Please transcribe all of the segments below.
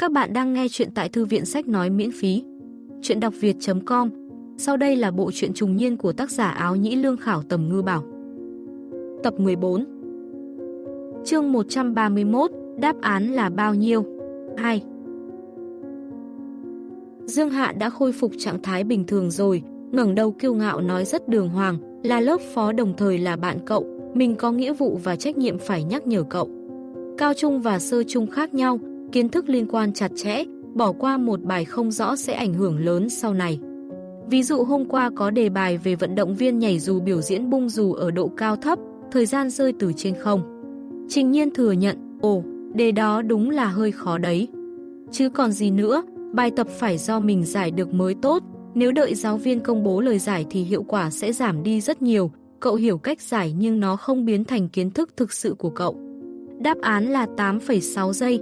Các bạn đang nghe chuyện tại thư viện sách nói miễn phí. Chuyện đọc việt.com Sau đây là bộ truyện trùng niên của tác giả áo nhĩ lương khảo tầm ngư bảo. Tập 14 Chương 131 Đáp án là bao nhiêu? 2 Dương Hạ đã khôi phục trạng thái bình thường rồi, ngẩng đầu kiêu ngạo nói rất đường hoàng, là lớp phó đồng thời là bạn cậu, mình có nghĩa vụ và trách nhiệm phải nhắc nhở cậu. Cao trung và sơ trung khác nhau, kiến thức liên quan chặt chẽ, bỏ qua một bài không rõ sẽ ảnh hưởng lớn sau này. Ví dụ hôm qua có đề bài về vận động viên nhảy dù biểu diễn bung dù ở độ cao thấp, thời gian rơi từ trên không. Trình nhiên thừa nhận, ồ, đề đó đúng là hơi khó đấy. Chứ còn gì nữa, bài tập phải do mình giải được mới tốt, nếu đợi giáo viên công bố lời giải thì hiệu quả sẽ giảm đi rất nhiều, cậu hiểu cách giải nhưng nó không biến thành kiến thức thực sự của cậu. Đáp án là 8,6 giây.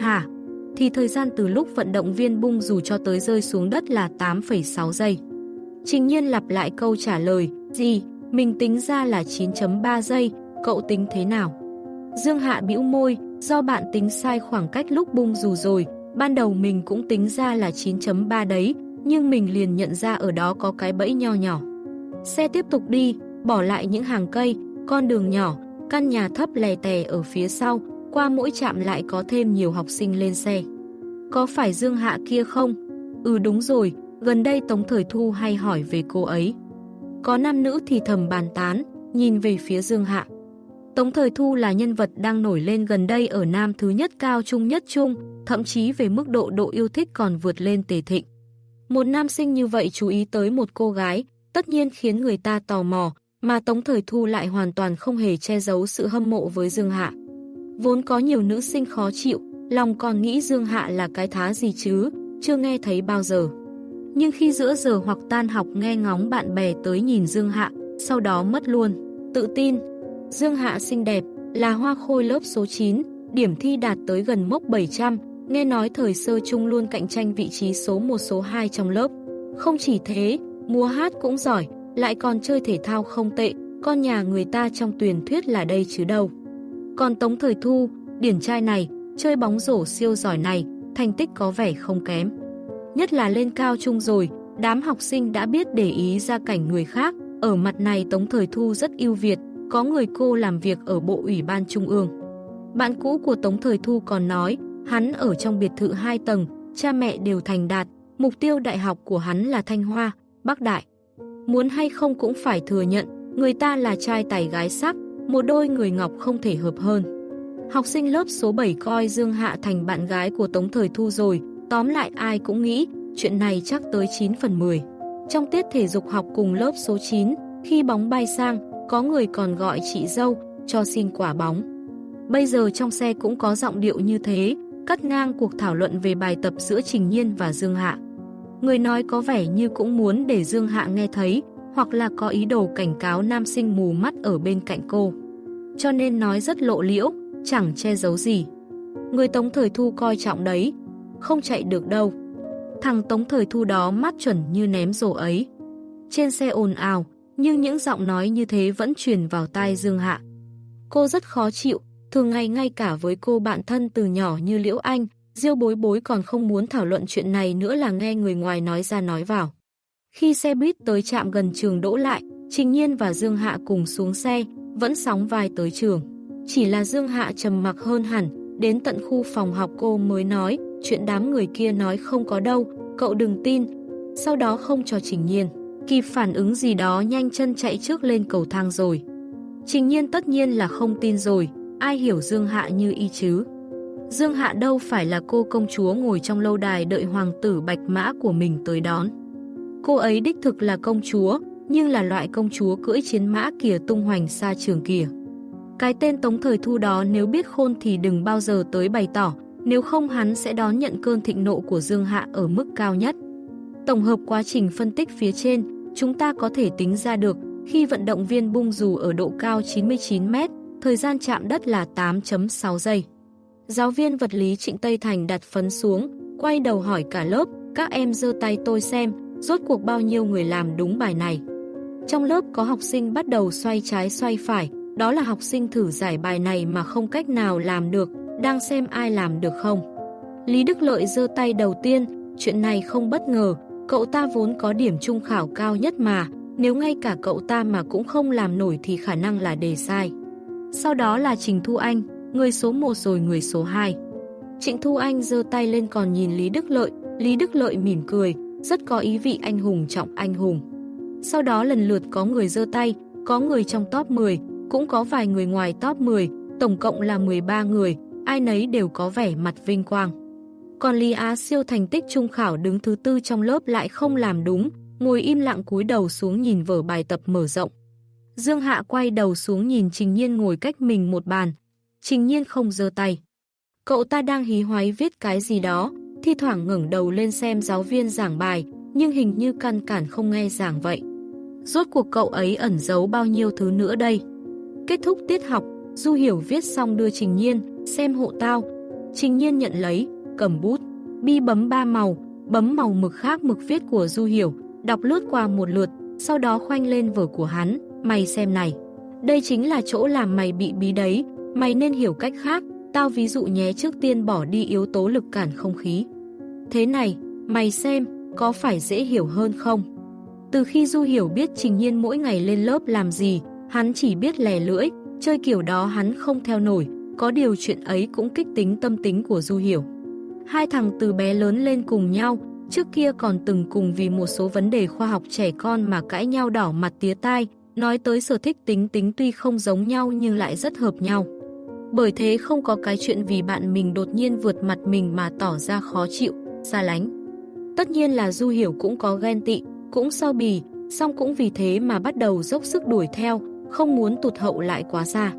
Hả? Thì thời gian từ lúc vận động viên bung dù cho tới rơi xuống đất là 8,6 giây. Trình nhiên lặp lại câu trả lời, gì? Mình tính ra là 9.3 giây, cậu tính thế nào? Dương Hạ bĩu môi, do bạn tính sai khoảng cách lúc bung dù rồi, ban đầu mình cũng tính ra là 9.3 đấy, nhưng mình liền nhận ra ở đó có cái bẫy nho nhỏ. Xe tiếp tục đi, bỏ lại những hàng cây, con đường nhỏ, căn nhà thấp lè tè ở phía sau, qua mỗi trạm lại có thêm nhiều học sinh lên xe. Có phải Dương Hạ kia không? Ừ đúng rồi, gần đây Tống Thời Thu hay hỏi về cô ấy. Có nam nữ thì thầm bàn tán, nhìn về phía Dương Hạ. Tống Thời Thu là nhân vật đang nổi lên gần đây ở Nam thứ nhất cao trung nhất trung, thậm chí về mức độ độ yêu thích còn vượt lên tề thịnh. Một nam sinh như vậy chú ý tới một cô gái, tất nhiên khiến người ta tò mò, mà Tống Thời Thu lại hoàn toàn không hề che giấu sự hâm mộ với Dương Hạ. Vốn có nhiều nữ sinh khó chịu, lòng còn nghĩ Dương Hạ là cái thá gì chứ, chưa nghe thấy bao giờ. Nhưng khi giữa giờ hoặc tan học nghe ngóng bạn bè tới nhìn Dương Hạ, sau đó mất luôn. Tự tin, Dương Hạ xinh đẹp, là hoa khôi lớp số 9, điểm thi đạt tới gần mốc 700, nghe nói thời sơ chung luôn cạnh tranh vị trí số 1 số 2 trong lớp. Không chỉ thế, múa hát cũng giỏi, lại còn chơi thể thao không tệ, con nhà người ta trong tuyển thuyết là đây chứ đâu. Còn Tống Thời Thu, điển trai này, chơi bóng rổ siêu giỏi này, thành tích có vẻ không kém. Nhất là lên cao trung rồi, đám học sinh đã biết để ý ra cảnh người khác, ở mặt này Tống Thời Thu rất ưu việt, có người cô làm việc ở Bộ Ủy ban Trung ương. Bạn cũ của Tống Thời Thu còn nói, hắn ở trong biệt thự 2 tầng, cha mẹ đều thành đạt, mục tiêu đại học của hắn là Thanh Hoa, Bắc Đại. Muốn hay không cũng phải thừa nhận, người ta là trai tài gái sắc, một đôi người ngọc không thể hợp hơn. Học sinh lớp số 7 coi Dương Hạ thành bạn gái của Tống Thời Thu rồi, tóm lại ai cũng nghĩ, chuyện này chắc tới 9 phần 10. Trong tiết thể dục học cùng lớp số 9, khi bóng bay sang, có người còn gọi chị dâu, cho xin quả bóng. Bây giờ trong xe cũng có giọng điệu như thế, cắt ngang cuộc thảo luận về bài tập giữa Trình Nhiên và Dương Hạ. Người nói có vẻ như cũng muốn để Dương Hạ nghe thấy, hoặc là có ý đồ cảnh cáo nam sinh mù mắt ở bên cạnh cô. Cho nên nói rất lộ liễu, chẳng che giấu gì. Người Tống Thời Thu coi trọng đấy, không chạy được đâu. Thằng Tống Thời Thu đó mắt chuẩn như ném rổ ấy. Trên xe ồn ào, nhưng những giọng nói như thế vẫn truyền vào tai Dương Hạ. Cô rất khó chịu, thường ngày ngay cả với cô bạn thân từ nhỏ như Liễu Anh, Diêu bối bối còn không muốn thảo luận chuyện này nữa là nghe người ngoài nói ra nói vào. Khi xe buýt tới trạm gần trường đỗ lại, Trình Nhiên và Dương Hạ cùng xuống xe, vẫn sóng vai tới trường. Chỉ là Dương Hạ trầm mặc hơn hẳn, đến tận khu phòng học cô mới nói, chuyện đám người kia nói không có đâu, cậu đừng tin. Sau đó không cho Trình Nhiên. Kịp phản ứng gì đó nhanh chân chạy trước lên cầu thang rồi. Trình Nhiên tất nhiên là không tin rồi, ai hiểu Dương Hạ như y chứ. Dương Hạ đâu phải là cô công chúa ngồi trong lâu đài đợi hoàng tử bạch mã của mình tới đón. Cô ấy đích thực là công chúa, nhưng là loại công chúa cưỡi chiến mã kìa tung hoành xa trường kìa. Cái tên Tống Thời Thu đó nếu biết khôn thì đừng bao giờ tới bày tỏ, nếu không hắn sẽ đón nhận cơn thịnh nộ của Dương Hạ ở mức cao nhất. Tổng hợp quá trình phân tích phía trên, chúng ta có thể tính ra được khi vận động viên bung dù ở độ cao 99m, thời gian chạm đất là 8.6 giây. Giáo viên vật lý Trịnh Tây Thành đặt phấn xuống, quay đầu hỏi cả lớp, các em giơ tay tôi xem, rốt cuộc bao nhiêu người làm đúng bài này. Trong lớp có học sinh bắt đầu xoay trái xoay phải, đó là học sinh thử giải bài này mà không cách nào làm được, đang xem ai làm được không. Lý Đức Lợi giơ tay đầu tiên, chuyện này không bất ngờ, cậu ta vốn có điểm trung khảo cao nhất mà, nếu ngay cả cậu ta mà cũng không làm nổi thì khả năng là đề sai. Sau đó là Trình Thu Anh, người số 1 rồi người số 2. Trịnh Thu Anh giơ tay lên còn nhìn Lý Đức Lợi, Lý Đức Lợi mỉm cười, rất có ý vị anh hùng trọng anh hùng. Sau đó lần lượt có người giơ tay, có người trong top 10, cũng có vài người ngoài top 10, tổng cộng là 13 người, ai nấy đều có vẻ mặt vinh quang. Còn Lý Á siêu thành tích trung khảo đứng thứ tư trong lớp lại không làm đúng, ngồi im lặng cúi đầu xuống nhìn vở bài tập mở rộng. Dương Hạ quay đầu xuống nhìn Trình Nhiên ngồi cách mình một bàn. Trình Nhiên không giơ tay. Cậu ta đang hí hoáy viết cái gì đó, thi thoảng ngẩng đầu lên xem giáo viên giảng bài, nhưng hình như căn cản không nghe giảng vậy. Rốt cuộc cậu ấy ẩn giấu bao nhiêu thứ nữa đây? Kết thúc tiết học, Du Hiểu viết xong đưa Trình Nhiên, xem hộ tao. Trình Nhiên nhận lấy, cầm bút, bi bấm ba màu, bấm màu mực khác mực viết của Du Hiểu, đọc lướt qua một lượt, sau đó khoanh lên vở của hắn, mày xem này. Đây chính là chỗ làm mày bị bí đấy, mày nên hiểu cách khác, tao ví dụ nhé trước tiên bỏ đi yếu tố lực cản không khí. Thế này, mày xem, có phải dễ hiểu hơn không? Từ khi Du Hiểu biết Trình Nhiên mỗi ngày lên lớp làm gì, hắn chỉ biết lè lưỡi, chơi kiểu đó hắn không theo nổi, có điều chuyện ấy cũng kích tính tâm tính của Du Hiểu. Hai thằng từ bé lớn lên cùng nhau, trước kia còn từng cùng vì một số vấn đề khoa học trẻ con mà cãi nhau đỏ mặt tía tai, nói tới sở thích tính tính tuy không giống nhau nhưng lại rất hợp nhau. Bởi thế không có cái chuyện vì bạn mình đột nhiên vượt mặt mình mà tỏ ra khó chịu, xa lánh. Tất nhiên là Du Hiểu cũng có ghen tị, cũng so bì, song cũng vì thế mà bắt đầu dốc sức đuổi theo, không muốn tụt hậu lại quá xa.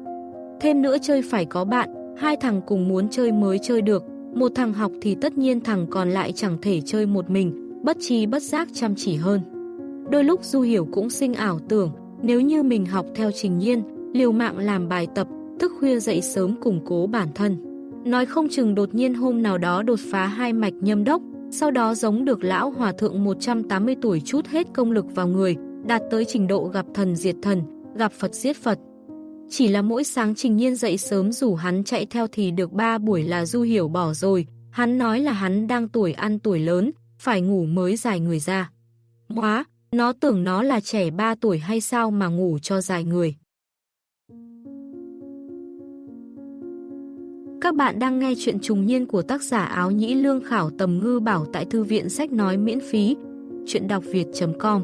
Thêm nữa chơi phải có bạn, hai thằng cùng muốn chơi mới chơi được, một thằng học thì tất nhiên thằng còn lại chẳng thể chơi một mình, bất trí bất giác chăm chỉ hơn. Đôi lúc Du Hiểu cũng sinh ảo tưởng, nếu như mình học theo trình nhiên, liều mạng làm bài tập, thức khuya dậy sớm củng cố bản thân. Nói không chừng đột nhiên hôm nào đó đột phá hai mạch nhâm đốc, sau đó giống được lão hòa thượng 180 tuổi chút hết công lực vào người, đạt tới trình độ gặp thần diệt thần, gặp Phật giết Phật. Chỉ là mỗi sáng trình nhiên dậy sớm rủ hắn chạy theo thì được ba buổi là du hiểu bỏ rồi, hắn nói là hắn đang tuổi ăn tuổi lớn, phải ngủ mới dài người ra. Quá, nó tưởng nó là trẻ 3 tuổi hay sao mà ngủ cho dài người. Các bạn đang nghe chuyện trùng niên của tác giả áo nhĩ lương khảo tầm ngư bảo tại thư viện sách nói miễn phí. Chuyện đọc việt.com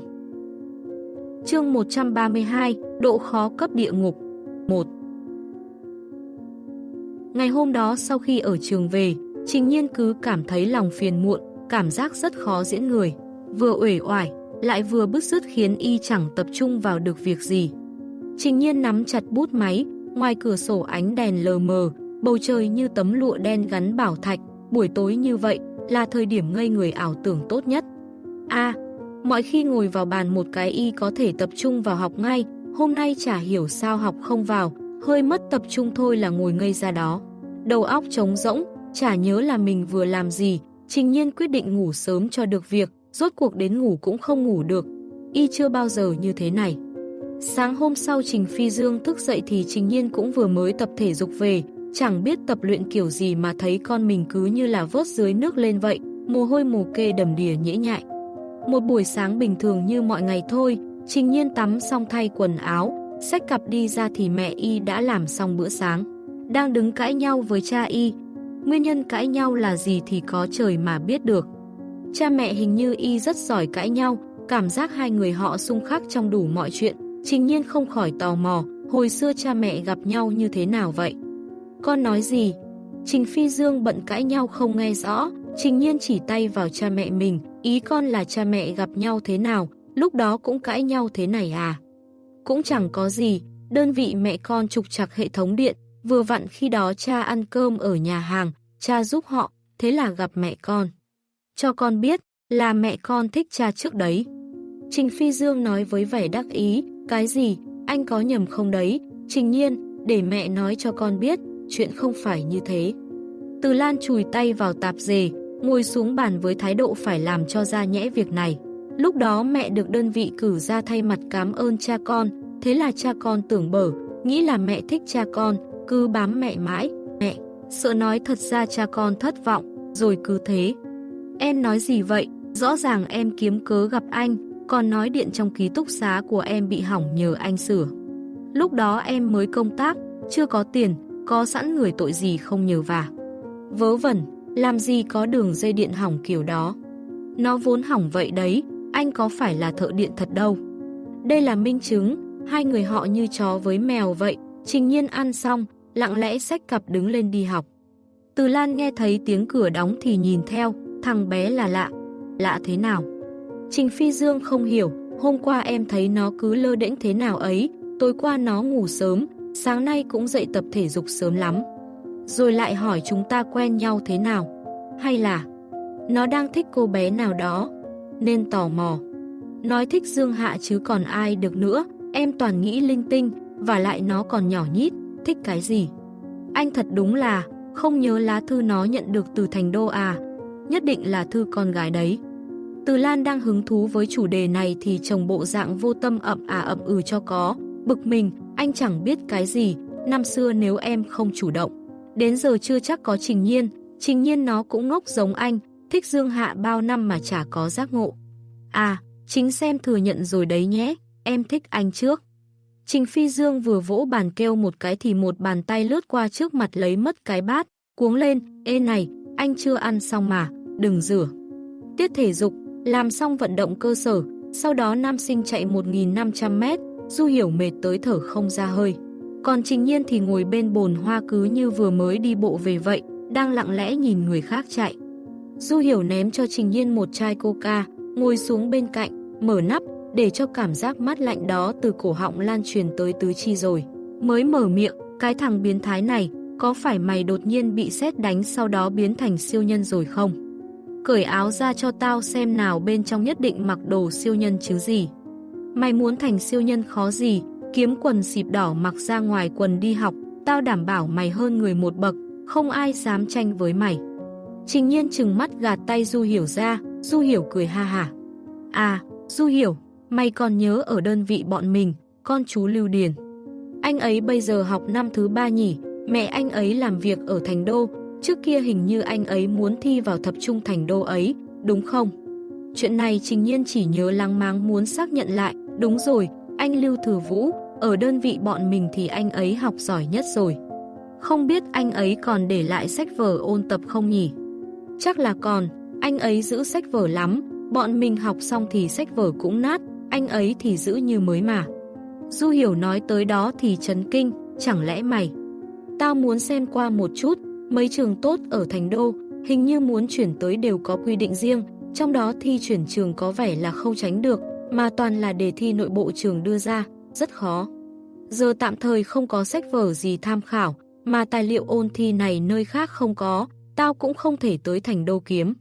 Chương 132 Độ khó cấp địa ngục 1 Ngày hôm đó sau khi ở trường về, Trình Nhiên cứ cảm thấy lòng phiền muộn, cảm giác rất khó diễn người, vừa uể oải, lại vừa bứt rứt khiến y chẳng tập trung vào được việc gì. Trình Nhiên nắm chặt bút máy, ngoài cửa sổ ánh đèn lờ mờ, bầu trời như tấm lụa đen gắn bảo thạch, buổi tối như vậy là thời điểm ngây người ảo tưởng tốt nhất. A, mọi khi ngồi vào bàn một cái y có thể tập trung vào học ngay, hôm nay chả hiểu sao học không vào, hơi mất tập trung thôi là ngồi ngây ra đó. Đầu óc trống rỗng, chả nhớ là mình vừa làm gì, trình nhiên quyết định ngủ sớm cho được việc, rốt cuộc đến ngủ cũng không ngủ được. Y chưa bao giờ như thế này. Sáng hôm sau Trình Phi Dương thức dậy thì Trình Nhiên cũng vừa mới tập thể dục về, chẳng biết tập luyện kiểu gì mà thấy con mình cứ như là vớt dưới nước lên vậy, mồ hôi mồ kê đầm đìa nhễ nhại. Một buổi sáng bình thường như mọi ngày thôi, Trình Nhiên tắm xong thay quần áo, xách cặp đi ra thì mẹ y đã làm xong bữa sáng. Đang đứng cãi nhau với cha y. Nguyên nhân cãi nhau là gì thì có trời mà biết được. Cha mẹ hình như y rất giỏi cãi nhau, cảm giác hai người họ xung khắc trong đủ mọi chuyện. Trình Nhiên không khỏi tò mò, hồi xưa cha mẹ gặp nhau như thế nào vậy? Con nói gì? Trình Phi Dương bận cãi nhau không nghe rõ, Trình Nhiên chỉ tay vào cha mẹ mình, ý con là cha mẹ gặp nhau thế nào, lúc đó cũng cãi nhau thế này à? Cũng chẳng có gì, đơn vị mẹ con trục chặt hệ thống điện, vừa vặn khi đó cha ăn cơm ở nhà hàng, cha giúp họ, thế là gặp mẹ con. Cho con biết là mẹ con thích cha trước đấy. Trình Phi Dương nói với vẻ đắc ý, cái gì, anh có nhầm không đấy, Trình Nhiên, để mẹ nói cho con biết, chuyện không phải như thế. Từ Lan chùi tay vào tạp dề, ngồi xuống bàn với thái độ phải làm cho ra nhẽ việc này. Lúc đó mẹ được đơn vị cử ra thay mặt cảm ơn cha con, thế là cha con tưởng bở, nghĩ là mẹ thích cha con, cứ bám mẹ mãi, mẹ, sợ nói thật ra cha con thất vọng, rồi cứ thế. Em nói gì vậy? Rõ ràng em kiếm cớ gặp anh, còn nói điện trong ký túc xá của em bị hỏng nhờ anh sửa. Lúc đó em mới công tác, chưa có tiền, có sẵn người tội gì không nhờ vả. Vớ vẩn, làm gì có đường dây điện hỏng kiểu đó. Nó vốn hỏng vậy đấy, anh có phải là thợ điện thật đâu. Đây là minh chứng, hai người họ như chó với mèo vậy, trình nhiên ăn xong, lặng lẽ xách cặp đứng lên đi học. Từ Lan nghe thấy tiếng cửa đóng thì nhìn theo, thằng bé là lạ. Lạ thế nào? Trình Phi Dương không hiểu, hôm qua em thấy nó cứ lơ đễnh thế nào ấy, tối qua nó ngủ sớm, sáng nay cũng dậy tập thể dục sớm lắm. Rồi lại hỏi chúng ta quen nhau thế nào? Hay là nó đang thích cô bé nào đó? Nên tò mò. Nói thích Dương Hạ chứ còn ai được nữa, em toàn nghĩ linh tinh, và lại nó còn nhỏ nhít, thích cái gì? Anh thật đúng là, không nhớ lá thư nó nhận được từ thành đô à, nhất định là thư con gái đấy. Từ Lan đang hứng thú với chủ đề này thì chồng bộ dạng vô tâm ậm à ậm ừ cho có, bực mình, anh chẳng biết cái gì, năm xưa nếu em không chủ động. Đến giờ chưa chắc có trình nhiên, trình nhiên nó cũng ngốc giống anh, thích Dương Hạ bao năm mà chả có giác ngộ. À, chính xem thừa nhận rồi đấy nhé, em thích anh trước. Trình Phi Dương vừa vỗ bàn kêu một cái thì một bàn tay lướt qua trước mặt lấy mất cái bát, cuống lên, ê này, anh chưa ăn xong mà, đừng rửa. Tiết thể dục, làm xong vận động cơ sở, sau đó nam sinh chạy 1.500 mét, Du Hiểu mệt tới thở không ra hơi. Còn Trình Nhiên thì ngồi bên bồn hoa cứ như vừa mới đi bộ về vậy, đang lặng lẽ nhìn người khác chạy. Du Hiểu ném cho Trình Nhiên một chai coca, ngồi xuống bên cạnh, mở nắp, để cho cảm giác mát lạnh đó từ cổ họng lan truyền tới tứ chi rồi. Mới mở miệng, cái thằng biến thái này, có phải mày đột nhiên bị sét đánh sau đó biến thành siêu nhân rồi không? Cởi áo ra cho tao xem nào bên trong nhất định mặc đồ siêu nhân chứ gì. Mày muốn thành siêu nhân khó gì, kiếm quần xịp đỏ mặc ra ngoài quần đi học, tao đảm bảo mày hơn người một bậc, không ai dám tranh với mày. Trình nhiên chừng mắt gạt tay Du Hiểu ra, Du Hiểu cười ha hả. À, Du Hiểu, mày còn nhớ ở đơn vị bọn mình, con chú Lưu Điền. Anh ấy bây giờ học năm thứ ba nhỉ, mẹ anh ấy làm việc ở thành đô, trước kia hình như anh ấy muốn thi vào thập trung thành đô ấy, đúng không? Chuyện này Trình Nhiên chỉ nhớ lăng máng muốn xác nhận lại, đúng rồi, anh Lưu Thừa Vũ, ở đơn vị bọn mình thì anh ấy học giỏi nhất rồi. Không biết anh ấy còn để lại sách vở ôn tập không nhỉ? Chắc là còn, anh ấy giữ sách vở lắm, bọn mình học xong thì sách vở cũng nát, anh ấy thì giữ như mới mà. Du Hiểu nói tới đó thì chấn kinh, chẳng lẽ mày? Tao muốn xem qua một chút, mấy trường tốt ở Thành Đô, hình như muốn chuyển tới đều có quy định riêng, trong đó thi chuyển trường có vẻ là không tránh được, mà toàn là đề thi nội bộ trường đưa ra, rất khó. Giờ tạm thời không có sách vở gì tham khảo, mà tài liệu ôn thi này nơi khác không có, tao cũng không thể tới thành đô kiếm.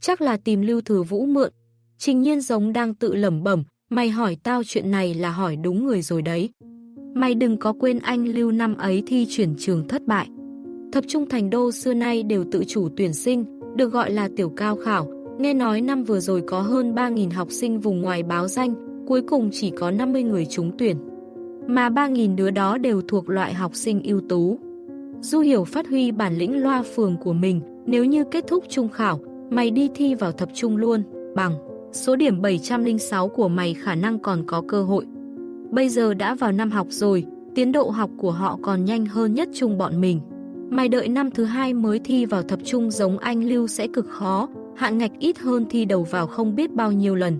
Chắc là tìm Lưu Thừa Vũ mượn. Trình nhiên giống đang tự lẩm bẩm, mày hỏi tao chuyện này là hỏi đúng người rồi đấy. Mày đừng có quên anh Lưu năm ấy thi chuyển trường thất bại. Thập trung thành đô xưa nay đều tự chủ tuyển sinh, được gọi là tiểu cao khảo. Nghe nói năm vừa rồi có hơn 3.000 học sinh vùng ngoài báo danh, cuối cùng chỉ có 50 người trúng tuyển. Mà 3.000 đứa đó đều thuộc loại học sinh ưu tú. Du Hiểu phát huy bản lĩnh loa phường của mình, nếu như kết thúc trung khảo, mày đi thi vào thập trung luôn, bằng số điểm 706 của mày khả năng còn có cơ hội. Bây giờ đã vào năm học rồi, tiến độ học của họ còn nhanh hơn nhất trung bọn mình. Mày đợi năm thứ hai mới thi vào thập trung giống anh Lưu sẽ cực khó, hạn ngạch ít hơn thi đầu vào không biết bao nhiêu lần.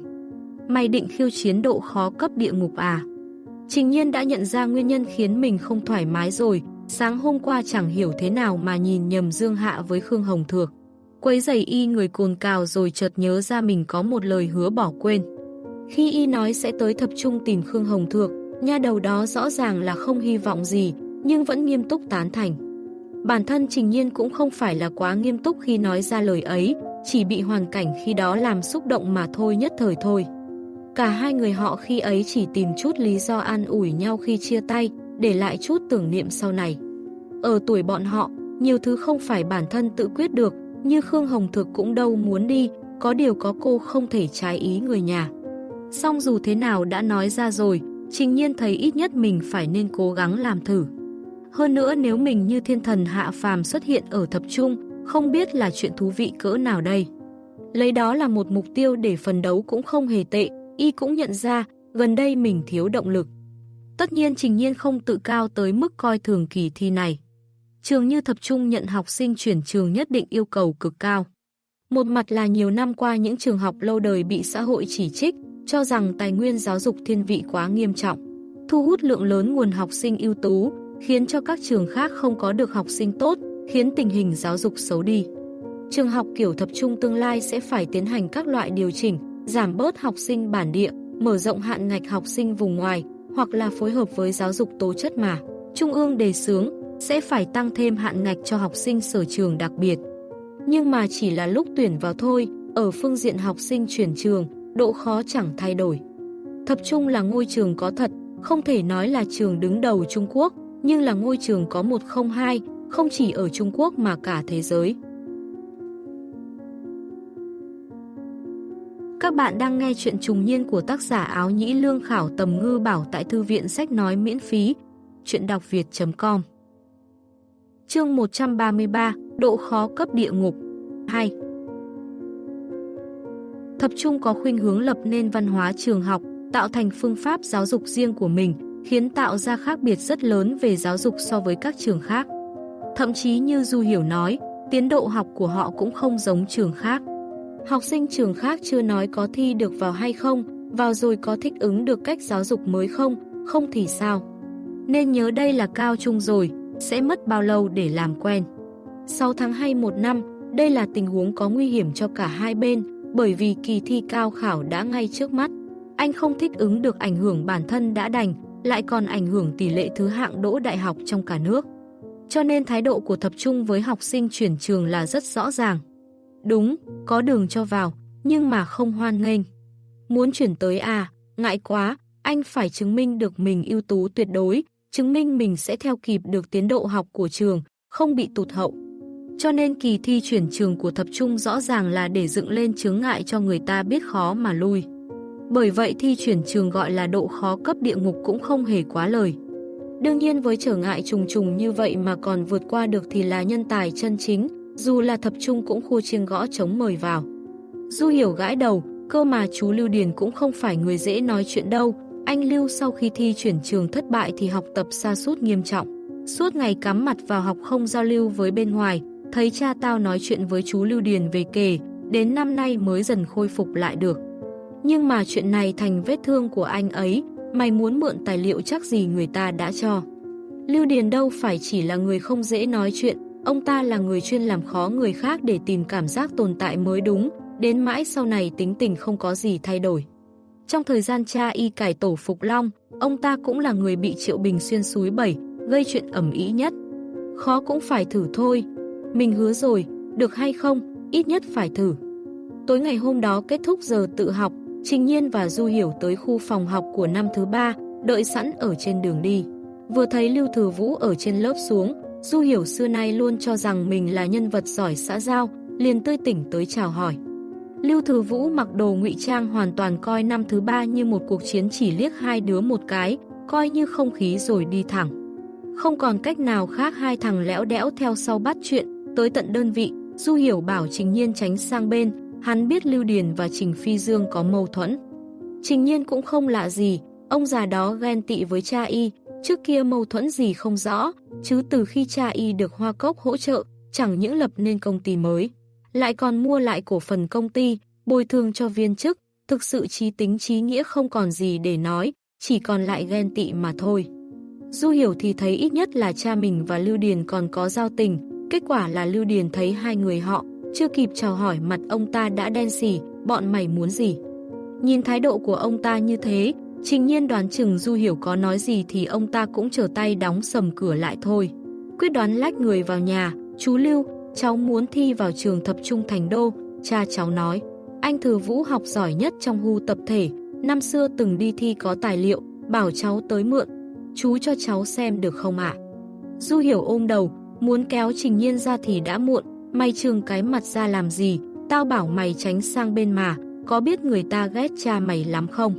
Mày định khiêu chiến độ khó cấp địa ngục à? Trình nhiên đã nhận ra nguyên nhân khiến mình không thoải mái rồi, sáng hôm qua chẳng hiểu thế nào mà nhìn nhầm Dương Hạ với Khương Hồng Thược. Quấy giày y người cồn cào rồi chợt nhớ ra mình có một lời hứa bỏ quên. Khi y nói sẽ tới thập trung tìm Khương Hồng Thược, nha đầu đó rõ ràng là không hy vọng gì, nhưng vẫn nghiêm túc tán thành. Bản thân Trình Nhiên cũng không phải là quá nghiêm túc khi nói ra lời ấy, chỉ bị hoàn cảnh khi đó làm xúc động mà thôi nhất thời thôi. Cả hai người họ khi ấy chỉ tìm chút lý do an ủi nhau khi chia tay, để lại chút tưởng niệm sau này. Ở tuổi bọn họ, nhiều thứ không phải bản thân tự quyết được, như Khương Hồng Thực cũng đâu muốn đi, có điều có cô không thể trái ý người nhà. Xong dù thế nào đã nói ra rồi, Trình Nhiên thấy ít nhất mình phải nên cố gắng làm thử. Hơn nữa nếu mình như thiên thần hạ phàm xuất hiện ở thập trung, không biết là chuyện thú vị cỡ nào đây. Lấy đó là một mục tiêu để phần đấu cũng không hề tệ, y cũng nhận ra, gần đây mình thiếu động lực. Tất nhiên Trình Nhiên không tự cao tới mức coi thường kỳ thi này. Trường như tập trung nhận học sinh chuyển trường nhất định yêu cầu cực cao. Một mặt là nhiều năm qua những trường học lâu đời bị xã hội chỉ trích, cho rằng tài nguyên giáo dục thiên vị quá nghiêm trọng, thu hút lượng lớn nguồn học sinh ưu tú, khiến cho các trường khác không có được học sinh tốt, khiến tình hình giáo dục xấu đi. Trường học kiểu tập trung tương lai sẽ phải tiến hành các loại điều chỉnh, giảm bớt học sinh bản địa, mở rộng hạn ngạch học sinh vùng ngoài, hoặc là phối hợp với giáo dục tố chất mà. Trung ương đề xướng sẽ phải tăng thêm hạn ngạch cho học sinh sở trường đặc biệt. Nhưng mà chỉ là lúc tuyển vào thôi, ở phương diện học sinh chuyển trường, độ khó chẳng thay đổi. Thập Trung là ngôi trường có thật, không thể nói là trường đứng đầu Trung Quốc, nhưng là ngôi trường có 102, không chỉ ở Trung Quốc mà cả thế giới. Các bạn đang nghe chuyện trùng niên của tác giả áo nhĩ lương khảo tầm ngư bảo tại thư viện sách nói miễn phí. Chuyện đọc việt.com Chương 133 Độ khó cấp địa ngục 2 Thập trung có khuynh hướng lập nên văn hóa trường học, tạo thành phương pháp giáo dục riêng của mình, khiến tạo ra khác biệt rất lớn về giáo dục so với các trường khác. Thậm chí như Du Hiểu nói, tiến độ học của họ cũng không giống trường khác. Học sinh trường khác chưa nói có thi được vào hay không, vào rồi có thích ứng được cách giáo dục mới không, không thì sao. Nên nhớ đây là cao trung rồi, sẽ mất bao lâu để làm quen. 6 tháng hay một năm, đây là tình huống có nguy hiểm cho cả hai bên, bởi vì kỳ thi cao khảo đã ngay trước mắt. Anh không thích ứng được ảnh hưởng bản thân đã đành, lại còn ảnh hưởng tỷ lệ thứ hạng đỗ đại học trong cả nước. Cho nên thái độ của thập trung với học sinh chuyển trường là rất rõ ràng. Đúng, có đường cho vào, nhưng mà không hoan nghênh. Muốn chuyển tới à, ngại quá, anh phải chứng minh được mình ưu tú tuyệt đối, chứng minh mình sẽ theo kịp được tiến độ học của trường, không bị tụt hậu. Cho nên kỳ thi chuyển trường của thập trung rõ ràng là để dựng lên chướng ngại cho người ta biết khó mà lui. Bởi vậy thi chuyển trường gọi là độ khó cấp địa ngục cũng không hề quá lời. Đương nhiên với trở ngại trùng trùng như vậy mà còn vượt qua được thì là nhân tài chân chính, dù là thập trung cũng khua chiêng gõ chống mời vào. Du hiểu gãi đầu, cơ mà chú Lưu Điền cũng không phải người dễ nói chuyện đâu, anh Lưu sau khi thi chuyển trường thất bại thì học tập xa sút nghiêm trọng. Suốt ngày cắm mặt vào học không giao lưu với bên ngoài, thấy cha tao nói chuyện với chú Lưu Điền về kể, đến năm nay mới dần khôi phục lại được. Nhưng mà chuyện này thành vết thương của anh ấy, mày muốn mượn tài liệu chắc gì người ta đã cho. Lưu Điền đâu phải chỉ là người không dễ nói chuyện, ông ta là người chuyên làm khó người khác để tìm cảm giác tồn tại mới đúng, đến mãi sau này tính tình không có gì thay đổi. Trong thời gian cha y cải tổ Phục Long, ông ta cũng là người bị Triệu Bình xuyên suối bẩy, gây chuyện ẩm ý nhất. Khó cũng phải thử thôi. Mình hứa rồi, được hay không, ít nhất phải thử. Tối ngày hôm đó kết thúc giờ tự học, Trình Nhiên và Du Hiểu tới khu phòng học của năm thứ ba, đợi sẵn ở trên đường đi. Vừa thấy Lưu Thừa Vũ ở trên lớp xuống, Du Hiểu xưa nay luôn cho rằng mình là nhân vật giỏi xã giao, liền tươi tỉnh tới chào hỏi. Lưu Thừa Vũ mặc đồ ngụy trang hoàn toàn coi năm thứ ba như một cuộc chiến chỉ liếc hai đứa một cái, coi như không khí rồi đi thẳng. Không còn cách nào khác hai thằng lẽo đẽo theo sau bắt chuyện, tới tận đơn vị, Du Hiểu bảo Trình Nhiên tránh sang bên, hắn biết Lưu Điền và Trình Phi Dương có mâu thuẫn. Trình Nhiên cũng không lạ gì, ông già đó ghen tị với cha y, trước kia mâu thuẫn gì không rõ, chứ từ khi cha y được Hoa Cốc hỗ trợ, chẳng những lập nên công ty mới, lại còn mua lại cổ phần công ty, bồi thường cho viên chức, thực sự trí tính trí nghĩa không còn gì để nói, chỉ còn lại ghen tị mà thôi. Du hiểu thì thấy ít nhất là cha mình và Lưu Điền còn có giao tình, kết quả là Lưu Điền thấy hai người họ, chưa kịp chào hỏi mặt ông ta đã đen xỉ, bọn mày muốn gì? Nhìn thái độ của ông ta như thế, trình nhiên đoán chừng Du hiểu có nói gì thì ông ta cũng trở tay đóng sầm cửa lại thôi. Quyết đoán lách người vào nhà, chú Lưu, cháu muốn thi vào trường thập trung thành đô, cha cháu nói. Anh Thừa Vũ học giỏi nhất trong hưu tập thể, năm xưa từng đi thi có tài liệu, bảo cháu tới mượn, chú cho cháu xem được không ạ? Du hiểu ôm đầu, muốn kéo Trình Nhiên ra thì đã muộn, mày trường cái mặt ra làm gì, tao bảo mày tránh sang bên mà, có biết người ta ghét cha mày lắm không?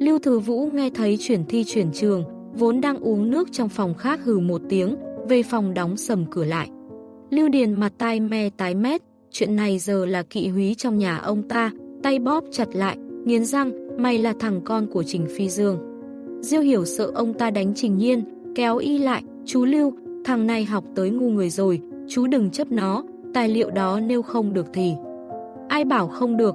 Lưu Thừa Vũ nghe thấy chuyển thi chuyển trường, vốn đang uống nước trong phòng khác hừ một tiếng, về phòng đóng sầm cửa lại. Lưu Điền mặt tai me tái mét, chuyện này giờ là kỵ húy trong nhà ông ta, tay bóp chặt lại, nghiến răng, mày là thằng con của Trình Phi Dương. Diêu hiểu sợ ông ta đánh Trình Nhiên, kéo y lại, chú Lưu, thằng này học tới ngu người rồi, chú đừng chấp nó, tài liệu đó nếu không được thì. Ai bảo không được,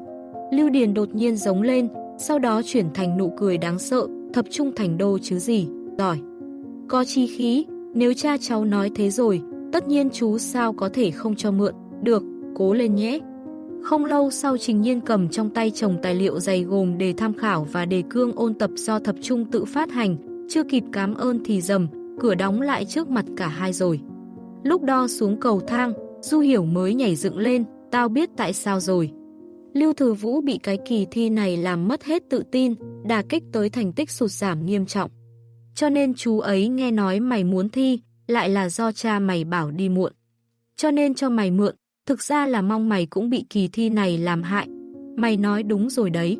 Lưu Điền đột nhiên giống lên, sau đó chuyển thành nụ cười đáng sợ, thập trung thành đô chứ gì, giỏi. Có chi khí, nếu cha cháu nói thế rồi, tất nhiên chú sao có thể không cho mượn, được, cố lên nhé. Không lâu sau Trình Nhiên cầm trong tay chồng tài liệu dày gồm đề tham khảo và đề cương ôn tập do thập trung tự phát hành, chưa kịp cảm ơn thì dầm, cửa đóng lại trước mặt cả hai rồi. Lúc đo xuống cầu thang, Du Hiểu mới nhảy dựng lên, tao biết tại sao rồi. Lưu Thừa Vũ bị cái kỳ thi này làm mất hết tự tin, đà kích tới thành tích sụt giảm nghiêm trọng. Cho nên chú ấy nghe nói mày muốn thi, lại là do cha mày bảo đi muộn. Cho nên cho mày mượn, thực ra là mong mày cũng bị kỳ thi này làm hại. Mày nói đúng rồi đấy.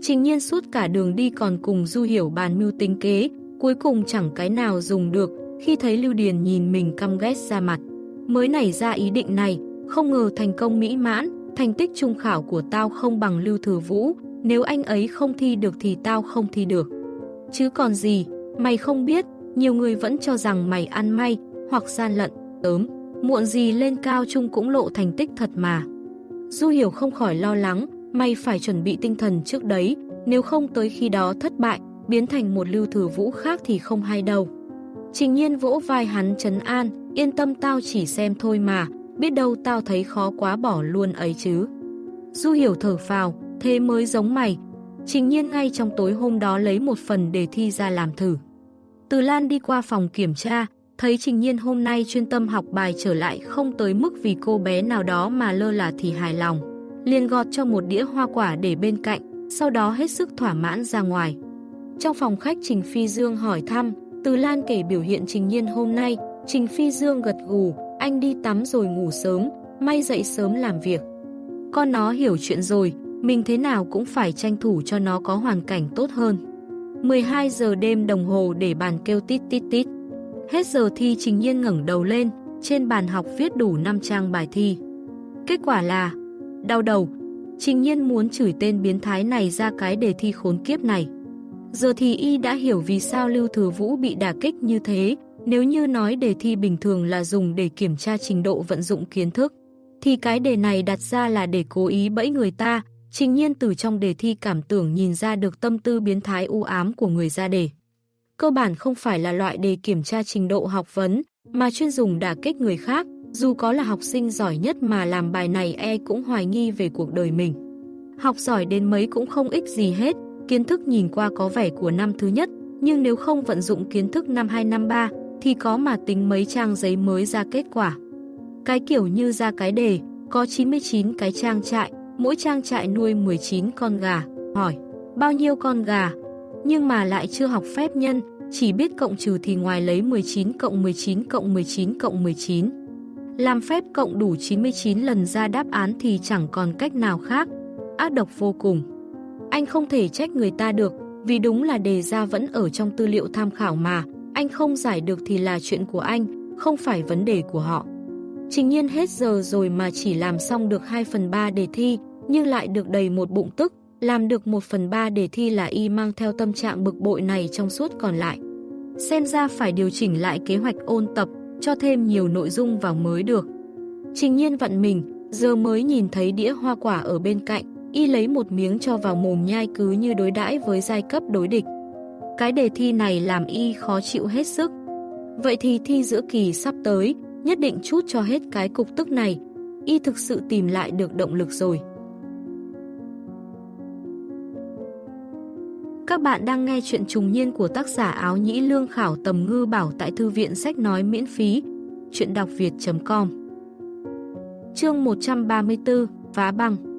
Trình nhiên suốt cả đường đi còn cùng Du Hiểu bàn mưu tính kế, cuối cùng chẳng cái nào dùng được, khi thấy Lưu Điền nhìn mình căm ghét ra mặt. Mới nảy ra ý định này, không ngờ thành công mỹ mãn, thành tích trung khảo của tao không bằng Lưu Thừa Vũ, nếu anh ấy không thi được thì tao không thi được. Chứ còn gì, mày không biết, nhiều người vẫn cho rằng mày ăn may, hoặc gian lận, tớm, muộn gì lên cao trung cũng lộ thành tích thật mà. Du Hiểu không khỏi lo lắng, mày phải chuẩn bị tinh thần trước đấy, nếu không tới khi đó thất bại, biến thành một lưu thừa vũ khác thì không hay đâu. Trình nhiên vỗ vai hắn trấn an, yên tâm tao chỉ xem thôi mà, biết đâu tao thấy khó quá bỏ luôn ấy chứ. Du hiểu thở phào, thế mới giống mày. Trình nhiên ngay trong tối hôm đó lấy một phần đề thi ra làm thử. Từ Lan đi qua phòng kiểm tra, thấy Trình Nhiên hôm nay chuyên tâm học bài trở lại không tới mức vì cô bé nào đó mà lơ là thì hài lòng. liền gọt cho một đĩa hoa quả để bên cạnh, sau đó hết sức thỏa mãn ra ngoài. Trong phòng khách Trình Phi Dương hỏi thăm, từ Lan kể biểu hiện Trình Nhiên hôm nay, Trình Phi Dương gật gù, anh đi tắm rồi ngủ sớm, may dậy sớm làm việc. Con nó hiểu chuyện rồi, mình thế nào cũng phải tranh thủ cho nó có hoàn cảnh tốt hơn. 12 giờ đêm đồng hồ để bàn kêu tít tít tít. Hết giờ thi Trình Nhiên ngẩng đầu lên, trên bàn học viết đủ 5 trang bài thi. Kết quả là, đau đầu, Trình Nhiên muốn chửi tên biến thái này ra cái đề thi khốn kiếp này. Giờ thì y đã hiểu vì sao Lưu Thừa Vũ bị đả kích như thế, nếu như nói đề thi bình thường là dùng để kiểm tra trình độ vận dụng kiến thức, thì cái đề này đặt ra là để cố ý bẫy người ta, trình nhiên từ trong đề thi cảm tưởng nhìn ra được tâm tư biến thái u ám của người ra đề. Cơ bản không phải là loại đề kiểm tra trình độ học vấn, mà chuyên dùng đả kích người khác, dù có là học sinh giỏi nhất mà làm bài này e cũng hoài nghi về cuộc đời mình. Học giỏi đến mấy cũng không ích gì hết, kiến thức nhìn qua có vẻ của năm thứ nhất, nhưng nếu không vận dụng kiến thức năm 2 năm 3 thì có mà tính mấy trang giấy mới ra kết quả. Cái kiểu như ra cái đề, có 99 cái trang trại, mỗi trang trại nuôi 19 con gà, hỏi, bao nhiêu con gà? Nhưng mà lại chưa học phép nhân, chỉ biết cộng trừ thì ngoài lấy 19 cộng 19 cộng 19 cộng 19. Làm phép cộng đủ 99 lần ra đáp án thì chẳng còn cách nào khác, ác độc vô cùng. Anh không thể trách người ta được, vì đúng là đề ra vẫn ở trong tư liệu tham khảo mà, anh không giải được thì là chuyện của anh, không phải vấn đề của họ. Trình nhiên hết giờ rồi mà chỉ làm xong được 2 phần 3 đề thi, nhưng lại được đầy một bụng tức, làm được 1 phần 3 đề thi là y mang theo tâm trạng bực bội này trong suốt còn lại. Xem ra phải điều chỉnh lại kế hoạch ôn tập, cho thêm nhiều nội dung vào mới được. Trình nhiên vặn mình, giờ mới nhìn thấy đĩa hoa quả ở bên cạnh, y lấy một miếng cho vào mồm nhai cứ như đối đãi với giai cấp đối địch. Cái đề thi này làm y khó chịu hết sức. Vậy thì thi giữa kỳ sắp tới, nhất định chút cho hết cái cục tức này. Y thực sự tìm lại được động lực rồi. Các bạn đang nghe chuyện trùng niên của tác giả áo nhĩ lương khảo tầm ngư bảo tại thư viện sách nói miễn phí. Chuyện đọc việt.com Chương 134 Phá băng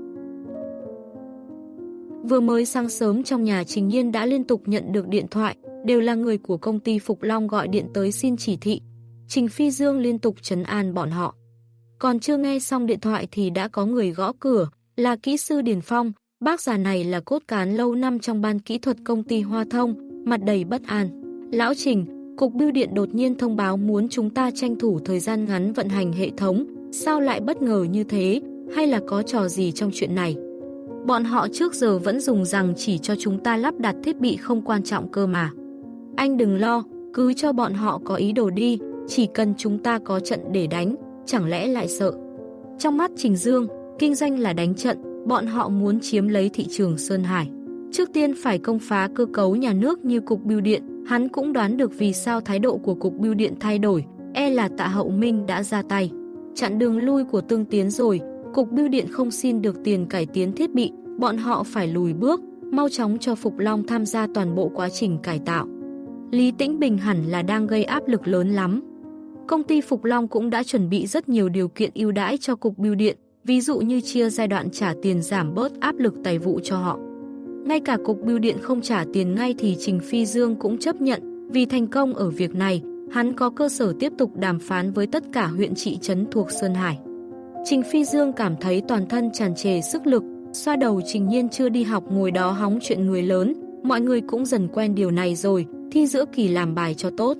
Vừa mới sáng sớm trong nhà Trình Nhiên đã liên tục nhận được điện thoại, đều là người của công ty Phục Long gọi điện tới xin chỉ thị. Trình Phi Dương liên tục trấn an bọn họ. Còn chưa nghe xong điện thoại thì đã có người gõ cửa, là kỹ sư Điền Phong, bác già này là cốt cán lâu năm trong ban kỹ thuật công ty Hoa Thông, mặt đầy bất an. Lão Trình, Cục Bưu điện đột nhiên thông báo muốn chúng ta tranh thủ thời gian ngắn vận hành hệ thống, sao lại bất ngờ như thế, hay là có trò gì trong chuyện này? Bọn họ trước giờ vẫn dùng rằng chỉ cho chúng ta lắp đặt thiết bị không quan trọng cơ mà. Anh đừng lo, cứ cho bọn họ có ý đồ đi, chỉ cần chúng ta có trận để đánh, chẳng lẽ lại sợ. Trong mắt Trình Dương, kinh doanh là đánh trận, bọn họ muốn chiếm lấy thị trường Sơn Hải. Trước tiên phải công phá cơ cấu nhà nước như Cục Biêu Điện, hắn cũng đoán được vì sao thái độ của Cục Biêu Điện thay đổi, e là tạ hậu minh đã ra tay. Chặn đường lui của tương tiến rồi, Cục Biêu Điện không xin được tiền cải tiến thiết bị, bọn họ phải lùi bước, mau chóng cho Phục Long tham gia toàn bộ quá trình cải tạo. Lý Tĩnh Bình hẳn là đang gây áp lực lớn lắm. Công ty Phục Long cũng đã chuẩn bị rất nhiều điều kiện ưu đãi cho Cục Biêu Điện, ví dụ như chia giai đoạn trả tiền giảm bớt áp lực tài vụ cho họ. Ngay cả Cục Biêu Điện không trả tiền ngay thì Trình Phi Dương cũng chấp nhận, vì thành công ở việc này, hắn có cơ sở tiếp tục đàm phán với tất cả huyện trị trấn thuộc Sơn Hải. Trình Phi Dương cảm thấy toàn thân tràn trề sức lực, xoa đầu Trình Nhiên chưa đi học ngồi đó hóng chuyện người lớn, mọi người cũng dần quen điều này rồi, thi giữa kỳ làm bài cho tốt.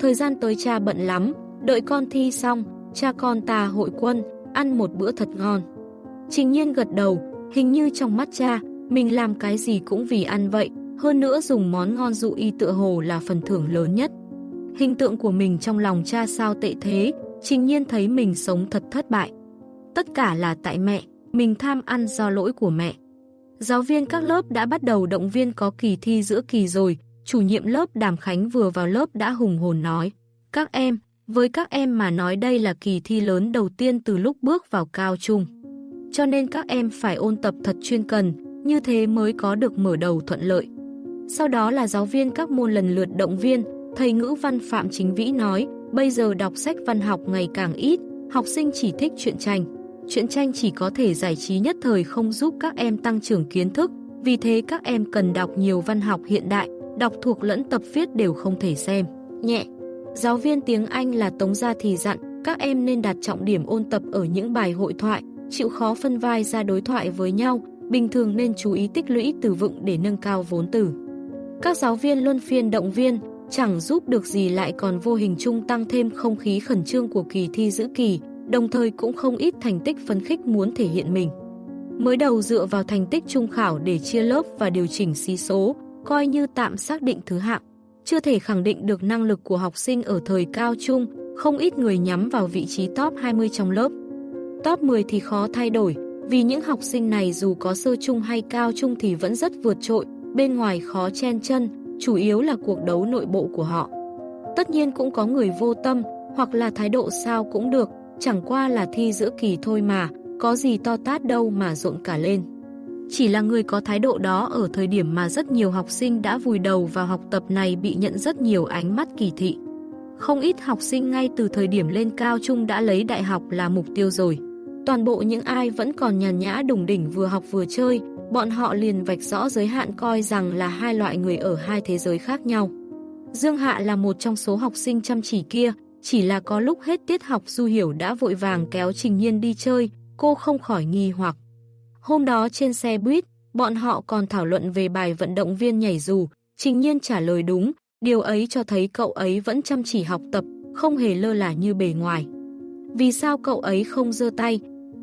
Thời gian tới cha bận lắm, đợi con thi xong, cha con ta hội quân, ăn một bữa thật ngon. Trình Nhiên gật đầu, hình như trong mắt cha, mình làm cái gì cũng vì ăn vậy, hơn nữa dùng món ngon dụ y tựa hồ là phần thưởng lớn nhất. Hình tượng của mình trong lòng cha sao tệ thế, Trình Nhiên thấy mình sống thật thất bại. Tất cả là tại mẹ, mình tham ăn do lỗi của mẹ. Giáo viên các lớp đã bắt đầu động viên có kỳ thi giữa kỳ rồi, chủ nhiệm lớp Đàm Khánh vừa vào lớp đã hùng hồn nói. Các em, với các em mà nói đây là kỳ thi lớn đầu tiên từ lúc bước vào cao trung. Cho nên các em phải ôn tập thật chuyên cần, như thế mới có được mở đầu thuận lợi. Sau đó là giáo viên các môn lần lượt động viên, thầy ngữ văn Phạm Chính Vĩ nói, bây giờ đọc sách văn học ngày càng ít, học sinh chỉ thích truyện tranh chuyện tranh chỉ có thể giải trí nhất thời không giúp các em tăng trưởng kiến thức, vì thế các em cần đọc nhiều văn học hiện đại, đọc thuộc lẫn tập viết đều không thể xem. Nhẹ. Giáo viên tiếng Anh là Tống Gia thì dặn, các em nên đặt trọng điểm ôn tập ở những bài hội thoại, chịu khó phân vai ra đối thoại với nhau, bình thường nên chú ý tích lũy từ vựng để nâng cao vốn từ. Các giáo viên luân phiên động viên, chẳng giúp được gì lại còn vô hình chung tăng thêm không khí khẩn trương của kỳ thi giữ kỳ, đồng thời cũng không ít thành tích phấn khích muốn thể hiện mình. Mới đầu dựa vào thành tích trung khảo để chia lớp và điều chỉnh xí số, coi như tạm xác định thứ hạng. Chưa thể khẳng định được năng lực của học sinh ở thời cao trung, không ít người nhắm vào vị trí top 20 trong lớp. Top 10 thì khó thay đổi, vì những học sinh này dù có sơ trung hay cao trung thì vẫn rất vượt trội, bên ngoài khó chen chân, chủ yếu là cuộc đấu nội bộ của họ. Tất nhiên cũng có người vô tâm, hoặc là thái độ sao cũng được, chẳng qua là thi giữa kỳ thôi mà, có gì to tát đâu mà rộn cả lên. Chỉ là người có thái độ đó ở thời điểm mà rất nhiều học sinh đã vùi đầu vào học tập này bị nhận rất nhiều ánh mắt kỳ thị. Không ít học sinh ngay từ thời điểm lên cao trung đã lấy đại học là mục tiêu rồi. Toàn bộ những ai vẫn còn nhàn nhã đùng đỉnh vừa học vừa chơi, bọn họ liền vạch rõ giới hạn coi rằng là hai loại người ở hai thế giới khác nhau. Dương Hạ là một trong số học sinh chăm chỉ kia, chỉ là có lúc hết tiết học Du Hiểu đã vội vàng kéo Trình Nhiên đi chơi, cô không khỏi nghi hoặc. Hôm đó trên xe buýt, bọn họ còn thảo luận về bài vận động viên nhảy dù, Trình Nhiên trả lời đúng, điều ấy cho thấy cậu ấy vẫn chăm chỉ học tập, không hề lơ là như bề ngoài. Vì sao cậu ấy không dơ tay?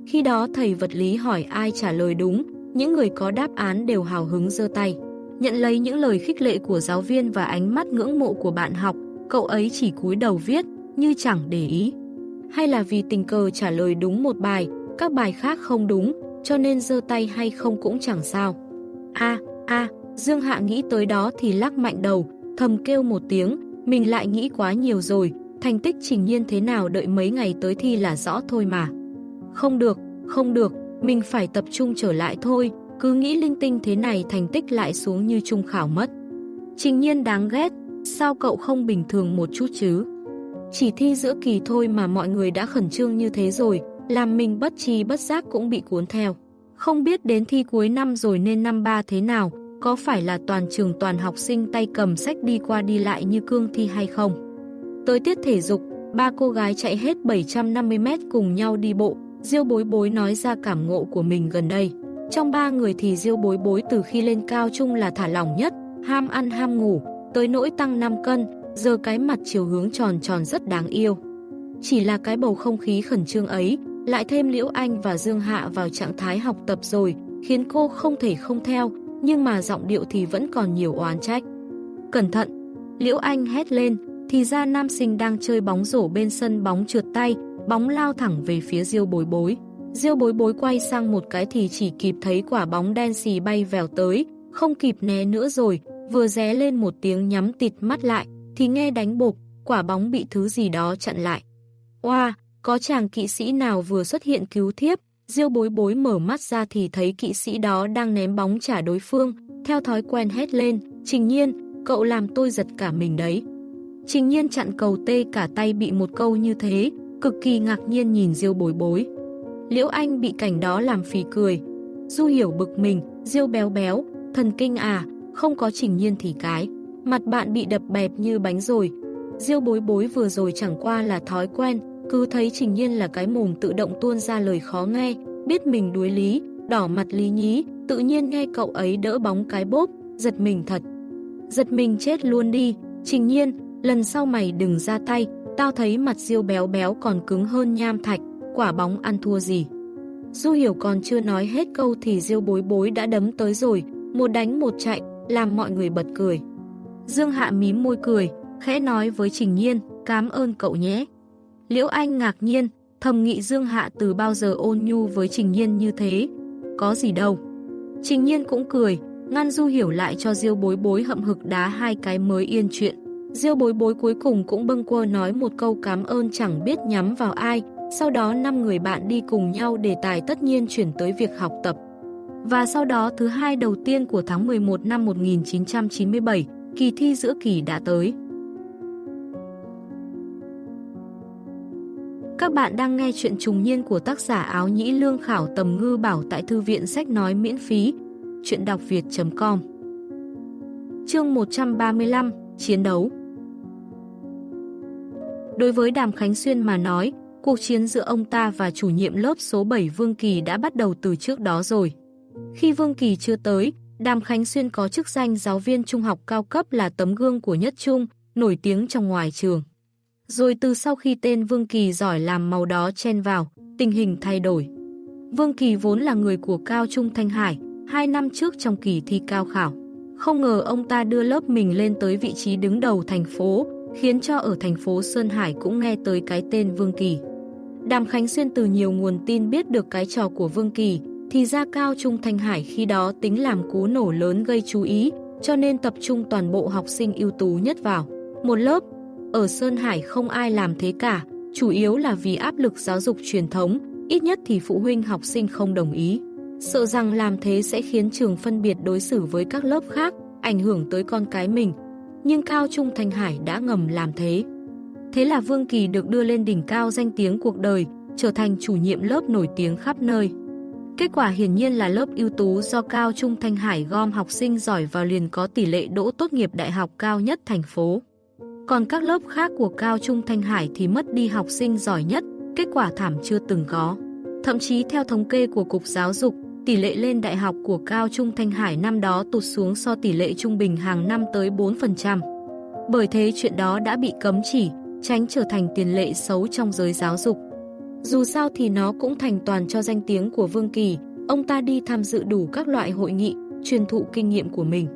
Khi đó thầy vật lý hỏi ai trả lời đúng, những người có đáp án đều hào hứng dơ tay. Nhận lấy những lời khích lệ của giáo viên và ánh mắt ngưỡng mộ của bạn học, cậu ấy chỉ cúi đầu viết, như chẳng để ý. Hay là vì tình cờ trả lời đúng một bài, các bài khác không đúng, cho nên dơ tay hay không cũng chẳng sao. a a Dương Hạ nghĩ tới đó thì lắc mạnh đầu, thầm kêu một tiếng, mình lại nghĩ quá nhiều rồi, thành tích trình nhiên thế nào đợi mấy ngày tới thi là rõ thôi mà. Không được, không được, mình phải tập trung trở lại thôi, cứ nghĩ linh tinh thế này thành tích lại xuống như trung khảo mất. Trình nhiên đáng ghét, sao cậu không bình thường một chút chứ? Chỉ thi giữa kỳ thôi mà mọi người đã khẩn trương như thế rồi, làm mình bất trí bất giác cũng bị cuốn theo. Không biết đến thi cuối năm rồi nên năm ba thế nào, có phải là toàn trường toàn học sinh tay cầm sách đi qua đi lại như cương thi hay không? Tới tiết thể dục, ba cô gái chạy hết 750m cùng nhau đi bộ, Diêu bối bối nói ra cảm ngộ của mình gần đây. Trong ba người thì Diêu bối bối từ khi lên cao trung là thả lỏng nhất, ham ăn ham ngủ, tới nỗi tăng 5 cân, giờ cái mặt chiều hướng tròn tròn rất đáng yêu. Chỉ là cái bầu không khí khẩn trương ấy, lại thêm Liễu Anh và Dương Hạ vào trạng thái học tập rồi, khiến cô không thể không theo, nhưng mà giọng điệu thì vẫn còn nhiều oán trách. Cẩn thận! Liễu Anh hét lên, thì ra nam sinh đang chơi bóng rổ bên sân bóng trượt tay, bóng lao thẳng về phía Diêu bối bối. Diêu bối bối quay sang một cái thì chỉ kịp thấy quả bóng đen xì bay vèo tới, không kịp né nữa rồi, vừa ré lên một tiếng nhắm tịt mắt lại, thì nghe đánh bột, quả bóng bị thứ gì đó chặn lại. Oa, wow, có chàng kỵ sĩ nào vừa xuất hiện cứu thiếp, Diêu bối bối mở mắt ra thì thấy kỵ sĩ đó đang ném bóng trả đối phương, theo thói quen hét lên, trình nhiên, cậu làm tôi giật cả mình đấy. Trình nhiên chặn cầu tê cả tay bị một câu như thế, cực kỳ ngạc nhiên nhìn Diêu bối bối. Liễu Anh bị cảnh đó làm phì cười. Du hiểu bực mình, Diêu béo béo, thần kinh à, không có trình nhiên thì cái. Mặt bạn bị đập bẹp như bánh rồi. Diêu bối bối vừa rồi chẳng qua là thói quen, cứ thấy trình nhiên là cái mồm tự động tuôn ra lời khó nghe, biết mình đuối lý, đỏ mặt lý nhí, tự nhiên nghe cậu ấy đỡ bóng cái bốp, giật mình thật. Giật mình chết luôn đi, trình nhiên, lần sau mày đừng ra tay, tao thấy mặt diêu béo béo còn cứng hơn nham thạch, quả bóng ăn thua gì. Du hiểu còn chưa nói hết câu thì diêu bối bối đã đấm tới rồi, một đánh một chạy, làm mọi người bật cười. Dương Hạ mím môi cười, khẽ nói với Trình Nhiên, cảm ơn cậu nhé. Liễu Anh ngạc nhiên, thầm nghị Dương Hạ từ bao giờ ôn nhu với Trình Nhiên như thế. Có gì đâu. Trình Nhiên cũng cười, ngăn Du hiểu lại cho Diêu bối bối hậm hực đá hai cái mới yên chuyện. Diêu bối bối cuối cùng cũng bâng quơ nói một câu cảm ơn chẳng biết nhắm vào ai, sau đó năm người bạn đi cùng nhau đề tài tất nhiên chuyển tới việc học tập. Và sau đó thứ hai đầu tiên của tháng 11 năm 1997, kỳ thi giữa kỳ đã tới. Các bạn đang nghe chuyện trùng niên của tác giả áo nhĩ lương khảo tầm ngư bảo tại thư viện sách nói miễn phí. Chuyện đọc việt.com Chương 135 Chiến đấu Đối với Đàm Khánh Xuyên mà nói, cuộc chiến giữa ông ta và chủ nhiệm lớp số 7 Vương Kỳ đã bắt đầu từ trước đó rồi. Khi Vương Kỳ chưa tới, Đàm Khánh Xuyên có chức danh giáo viên trung học cao cấp là tấm gương của nhất trung, nổi tiếng trong ngoài trường. Rồi từ sau khi tên Vương Kỳ giỏi làm màu đó chen vào, tình hình thay đổi. Vương Kỳ vốn là người của Cao Trung Thanh Hải, hai năm trước trong kỳ thi cao khảo. Không ngờ ông ta đưa lớp mình lên tới vị trí đứng đầu thành phố, khiến cho ở thành phố Sơn Hải cũng nghe tới cái tên Vương Kỳ. Đàm Khánh Xuyên từ nhiều nguồn tin biết được cái trò của Vương Kỳ, thì ra Cao Trung Thanh Hải khi đó tính làm cú nổ lớn gây chú ý, cho nên tập trung toàn bộ học sinh ưu tú nhất vào. Một lớp, ở Sơn Hải không ai làm thế cả, chủ yếu là vì áp lực giáo dục truyền thống, ít nhất thì phụ huynh học sinh không đồng ý. Sợ rằng làm thế sẽ khiến trường phân biệt đối xử với các lớp khác, ảnh hưởng tới con cái mình. Nhưng Cao Trung Thanh Hải đã ngầm làm thế. Thế là Vương Kỳ được đưa lên đỉnh cao danh tiếng cuộc đời, trở thành chủ nhiệm lớp nổi tiếng khắp nơi. Kết quả hiển nhiên là lớp ưu tú do Cao Trung Thanh Hải gom học sinh giỏi vào liền có tỷ lệ đỗ tốt nghiệp đại học cao nhất thành phố. Còn các lớp khác của Cao Trung Thanh Hải thì mất đi học sinh giỏi nhất, kết quả thảm chưa từng có. Thậm chí theo thống kê của Cục Giáo dục, tỷ lệ lên đại học của Cao Trung Thanh Hải năm đó tụt xuống so tỷ lệ trung bình hàng năm tới 4%. Bởi thế chuyện đó đã bị cấm chỉ, tránh trở thành tiền lệ xấu trong giới giáo dục. Dù sao thì nó cũng thành toàn cho danh tiếng của Vương Kỳ, ông ta đi tham dự đủ các loại hội nghị, truyền thụ kinh nghiệm của mình.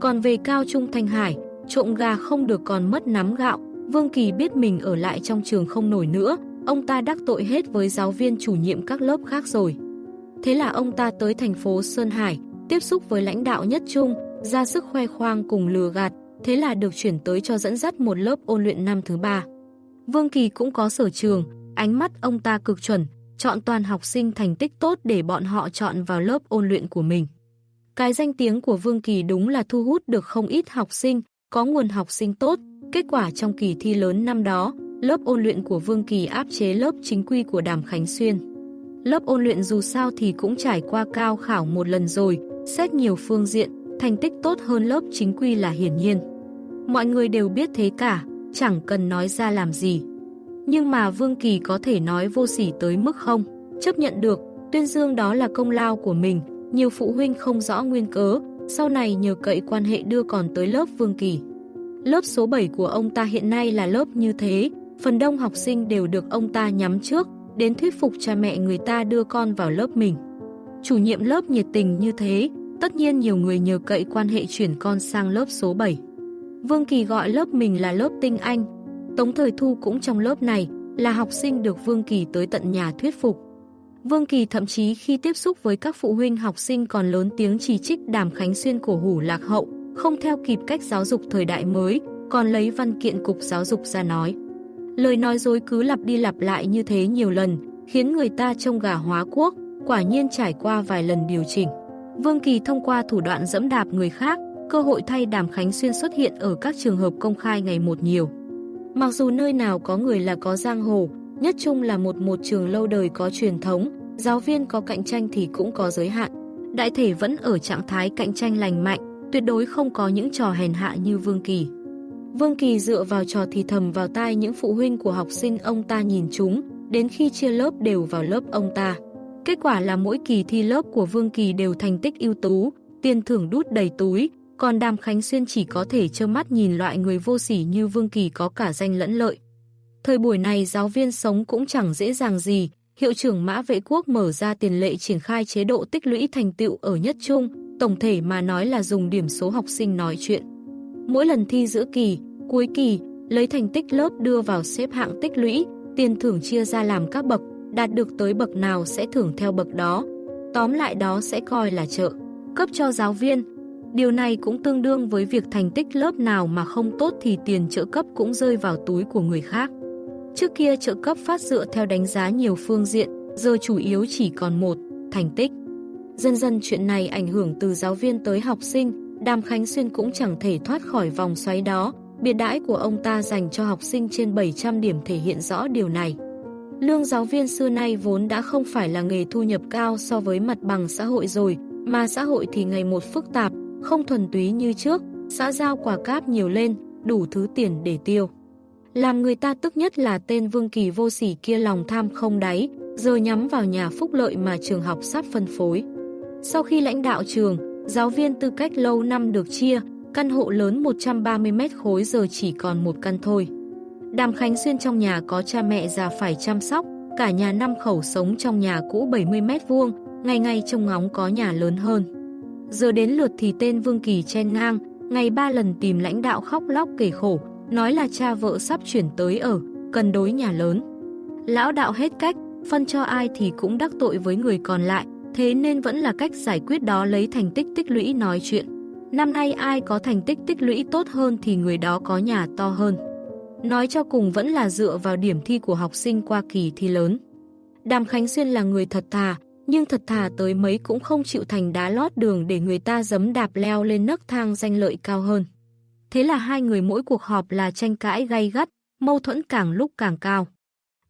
Còn về Cao Trung Thanh Hải, trộm gà không được còn mất nắm gạo, Vương Kỳ biết mình ở lại trong trường không nổi nữa, ông ta đắc tội hết với giáo viên chủ nhiệm các lớp khác rồi. Thế là ông ta tới thành phố Sơn Hải, tiếp xúc với lãnh đạo nhất trung, ra sức khoe khoang cùng lừa gạt, thế là được chuyển tới cho dẫn dắt một lớp ôn luyện năm thứ ba. Vương Kỳ cũng có sở trường, ánh mắt ông ta cực chuẩn, chọn toàn học sinh thành tích tốt để bọn họ chọn vào lớp ôn luyện của mình. Cái danh tiếng của Vương Kỳ đúng là thu hút được không ít học sinh, có nguồn học sinh tốt, kết quả trong kỳ thi lớn năm đó, lớp ôn luyện của Vương Kỳ áp chế lớp chính quy của Đàm Khánh Xuyên. Lớp ôn luyện dù sao thì cũng trải qua cao khảo một lần rồi, xét nhiều phương diện, thành tích tốt hơn lớp chính quy là hiển nhiên. Mọi người đều biết thế cả, chẳng cần nói ra làm gì. Nhưng mà Vương Kỳ có thể nói vô sỉ tới mức không? Chấp nhận được, tuyên dương đó là công lao của mình, nhiều phụ huynh không rõ nguyên cớ, sau này nhờ cậy quan hệ đưa còn tới lớp Vương Kỳ. Lớp số 7 của ông ta hiện nay là lớp như thế, phần đông học sinh đều được ông ta nhắm trước, đến thuyết phục cha mẹ người ta đưa con vào lớp mình. Chủ nhiệm lớp nhiệt tình như thế, tất nhiên nhiều người nhờ cậy quan hệ chuyển con sang lớp số 7. Vương Kỳ gọi lớp mình là lớp tinh anh. Tống Thời Thu cũng trong lớp này, là học sinh được Vương Kỳ tới tận nhà thuyết phục. Vương Kỳ thậm chí khi tiếp xúc với các phụ huynh học sinh còn lớn tiếng chỉ trích Đàm Khánh Xuyên cổ hủ lạc hậu, không theo kịp cách giáo dục thời đại mới, còn lấy văn kiện cục giáo dục ra nói. Lời nói dối cứ lặp đi lặp lại như thế nhiều lần, khiến người ta trông gà hóa quốc, quả nhiên trải qua vài lần điều chỉnh. Vương Kỳ thông qua thủ đoạn dẫm đạp người khác, cơ hội thay Đàm Khánh Xuyên xuất hiện ở các trường hợp công khai ngày một nhiều. Mặc dù nơi nào có người là có giang hồ, nhất chung là một một trường lâu đời có truyền thống, giáo viên có cạnh tranh thì cũng có giới hạn. Đại thể vẫn ở trạng thái cạnh tranh lành mạnh, tuyệt đối không có những trò hèn hạ như Vương Kỳ. Vương Kỳ dựa vào trò thì thầm vào tai những phụ huynh của học sinh ông ta nhìn chúng, đến khi chia lớp đều vào lớp ông ta. Kết quả là mỗi kỳ thi lớp của Vương Kỳ đều thành tích ưu tú, tiền thưởng đút đầy túi, còn Đàm Khánh Xuyên chỉ có thể trơ mắt nhìn loại người vô sỉ như Vương Kỳ có cả danh lẫn lợi. Thời buổi này giáo viên sống cũng chẳng dễ dàng gì, hiệu trưởng Mã Vệ Quốc mở ra tiền lệ triển khai chế độ tích lũy thành tựu ở nhất trung, tổng thể mà nói là dùng điểm số học sinh nói chuyện. Mỗi lần thi giữa kỳ, cuối kỳ, lấy thành tích lớp đưa vào xếp hạng tích lũy, tiền thưởng chia ra làm các bậc, đạt được tới bậc nào sẽ thưởng theo bậc đó. Tóm lại đó sẽ coi là trợ cấp cho giáo viên. Điều này cũng tương đương với việc thành tích lớp nào mà không tốt thì tiền trợ cấp cũng rơi vào túi của người khác. Trước kia trợ cấp phát dựa theo đánh giá nhiều phương diện, giờ chủ yếu chỉ còn một, thành tích. Dần dần chuyện này ảnh hưởng từ giáo viên tới học sinh, Đàm Khánh Xuyên cũng chẳng thể thoát khỏi vòng xoáy đó, biệt đãi của ông ta dành cho học sinh trên 700 điểm thể hiện rõ điều này. Lương giáo viên xưa nay vốn đã không phải là nghề thu nhập cao so với mặt bằng xã hội rồi, mà xã hội thì ngày một phức tạp, không thuần túy như trước, xã giao quả cáp nhiều lên, đủ thứ tiền để tiêu. Làm người ta tức nhất là tên Vương Kỳ vô sỉ kia lòng tham không đáy, giờ nhắm vào nhà phúc lợi mà trường học sắp phân phối. Sau khi lãnh đạo trường, giáo viên tư cách lâu năm được chia, căn hộ lớn 130 mét khối giờ chỉ còn một căn thôi. Đàm Khánh Xuyên trong nhà có cha mẹ già phải chăm sóc, cả nhà năm khẩu sống trong nhà cũ 70 mét vuông, ngày ngày trông ngóng có nhà lớn hơn. Giờ đến lượt thì tên Vương Kỳ chen ngang, ngày ba lần tìm lãnh đạo khóc lóc kể khổ, nói là cha vợ sắp chuyển tới ở, cần đối nhà lớn. Lão đạo hết cách, phân cho ai thì cũng đắc tội với người còn lại, thế nên vẫn là cách giải quyết đó lấy thành tích tích lũy nói chuyện. Năm nay ai có thành tích tích lũy tốt hơn thì người đó có nhà to hơn. Nói cho cùng vẫn là dựa vào điểm thi của học sinh qua kỳ thi lớn. Đàm Khánh Xuyên là người thật thà, nhưng thật thà tới mấy cũng không chịu thành đá lót đường để người ta dấm đạp leo lên nấc thang danh lợi cao hơn. Thế là hai người mỗi cuộc họp là tranh cãi gay gắt, mâu thuẫn càng lúc càng cao.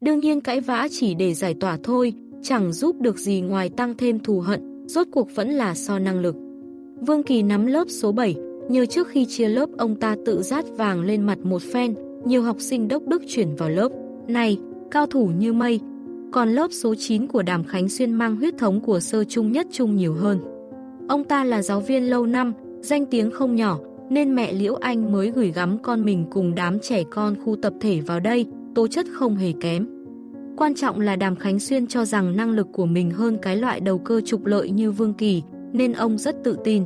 Đương nhiên cãi vã chỉ để giải tỏa thôi, chẳng giúp được gì ngoài tăng thêm thù hận, rốt cuộc vẫn là so năng lực. Vương Kỳ nắm lớp số 7, nhờ trước khi chia lớp ông ta tự rát vàng lên mặt một phen, nhiều học sinh đốc đức chuyển vào lớp. Này, cao thủ như mây. Còn lớp số 9 của Đàm Khánh Xuyên mang huyết thống của sơ trung nhất trung nhiều hơn. Ông ta là giáo viên lâu năm, danh tiếng không nhỏ, nên mẹ Liễu Anh mới gửi gắm con mình cùng đám trẻ con khu tập thể vào đây, tố chất không hề kém. Quan trọng là Đàm Khánh Xuyên cho rằng năng lực của mình hơn cái loại đầu cơ trục lợi như Vương Kỳ, nên ông rất tự tin.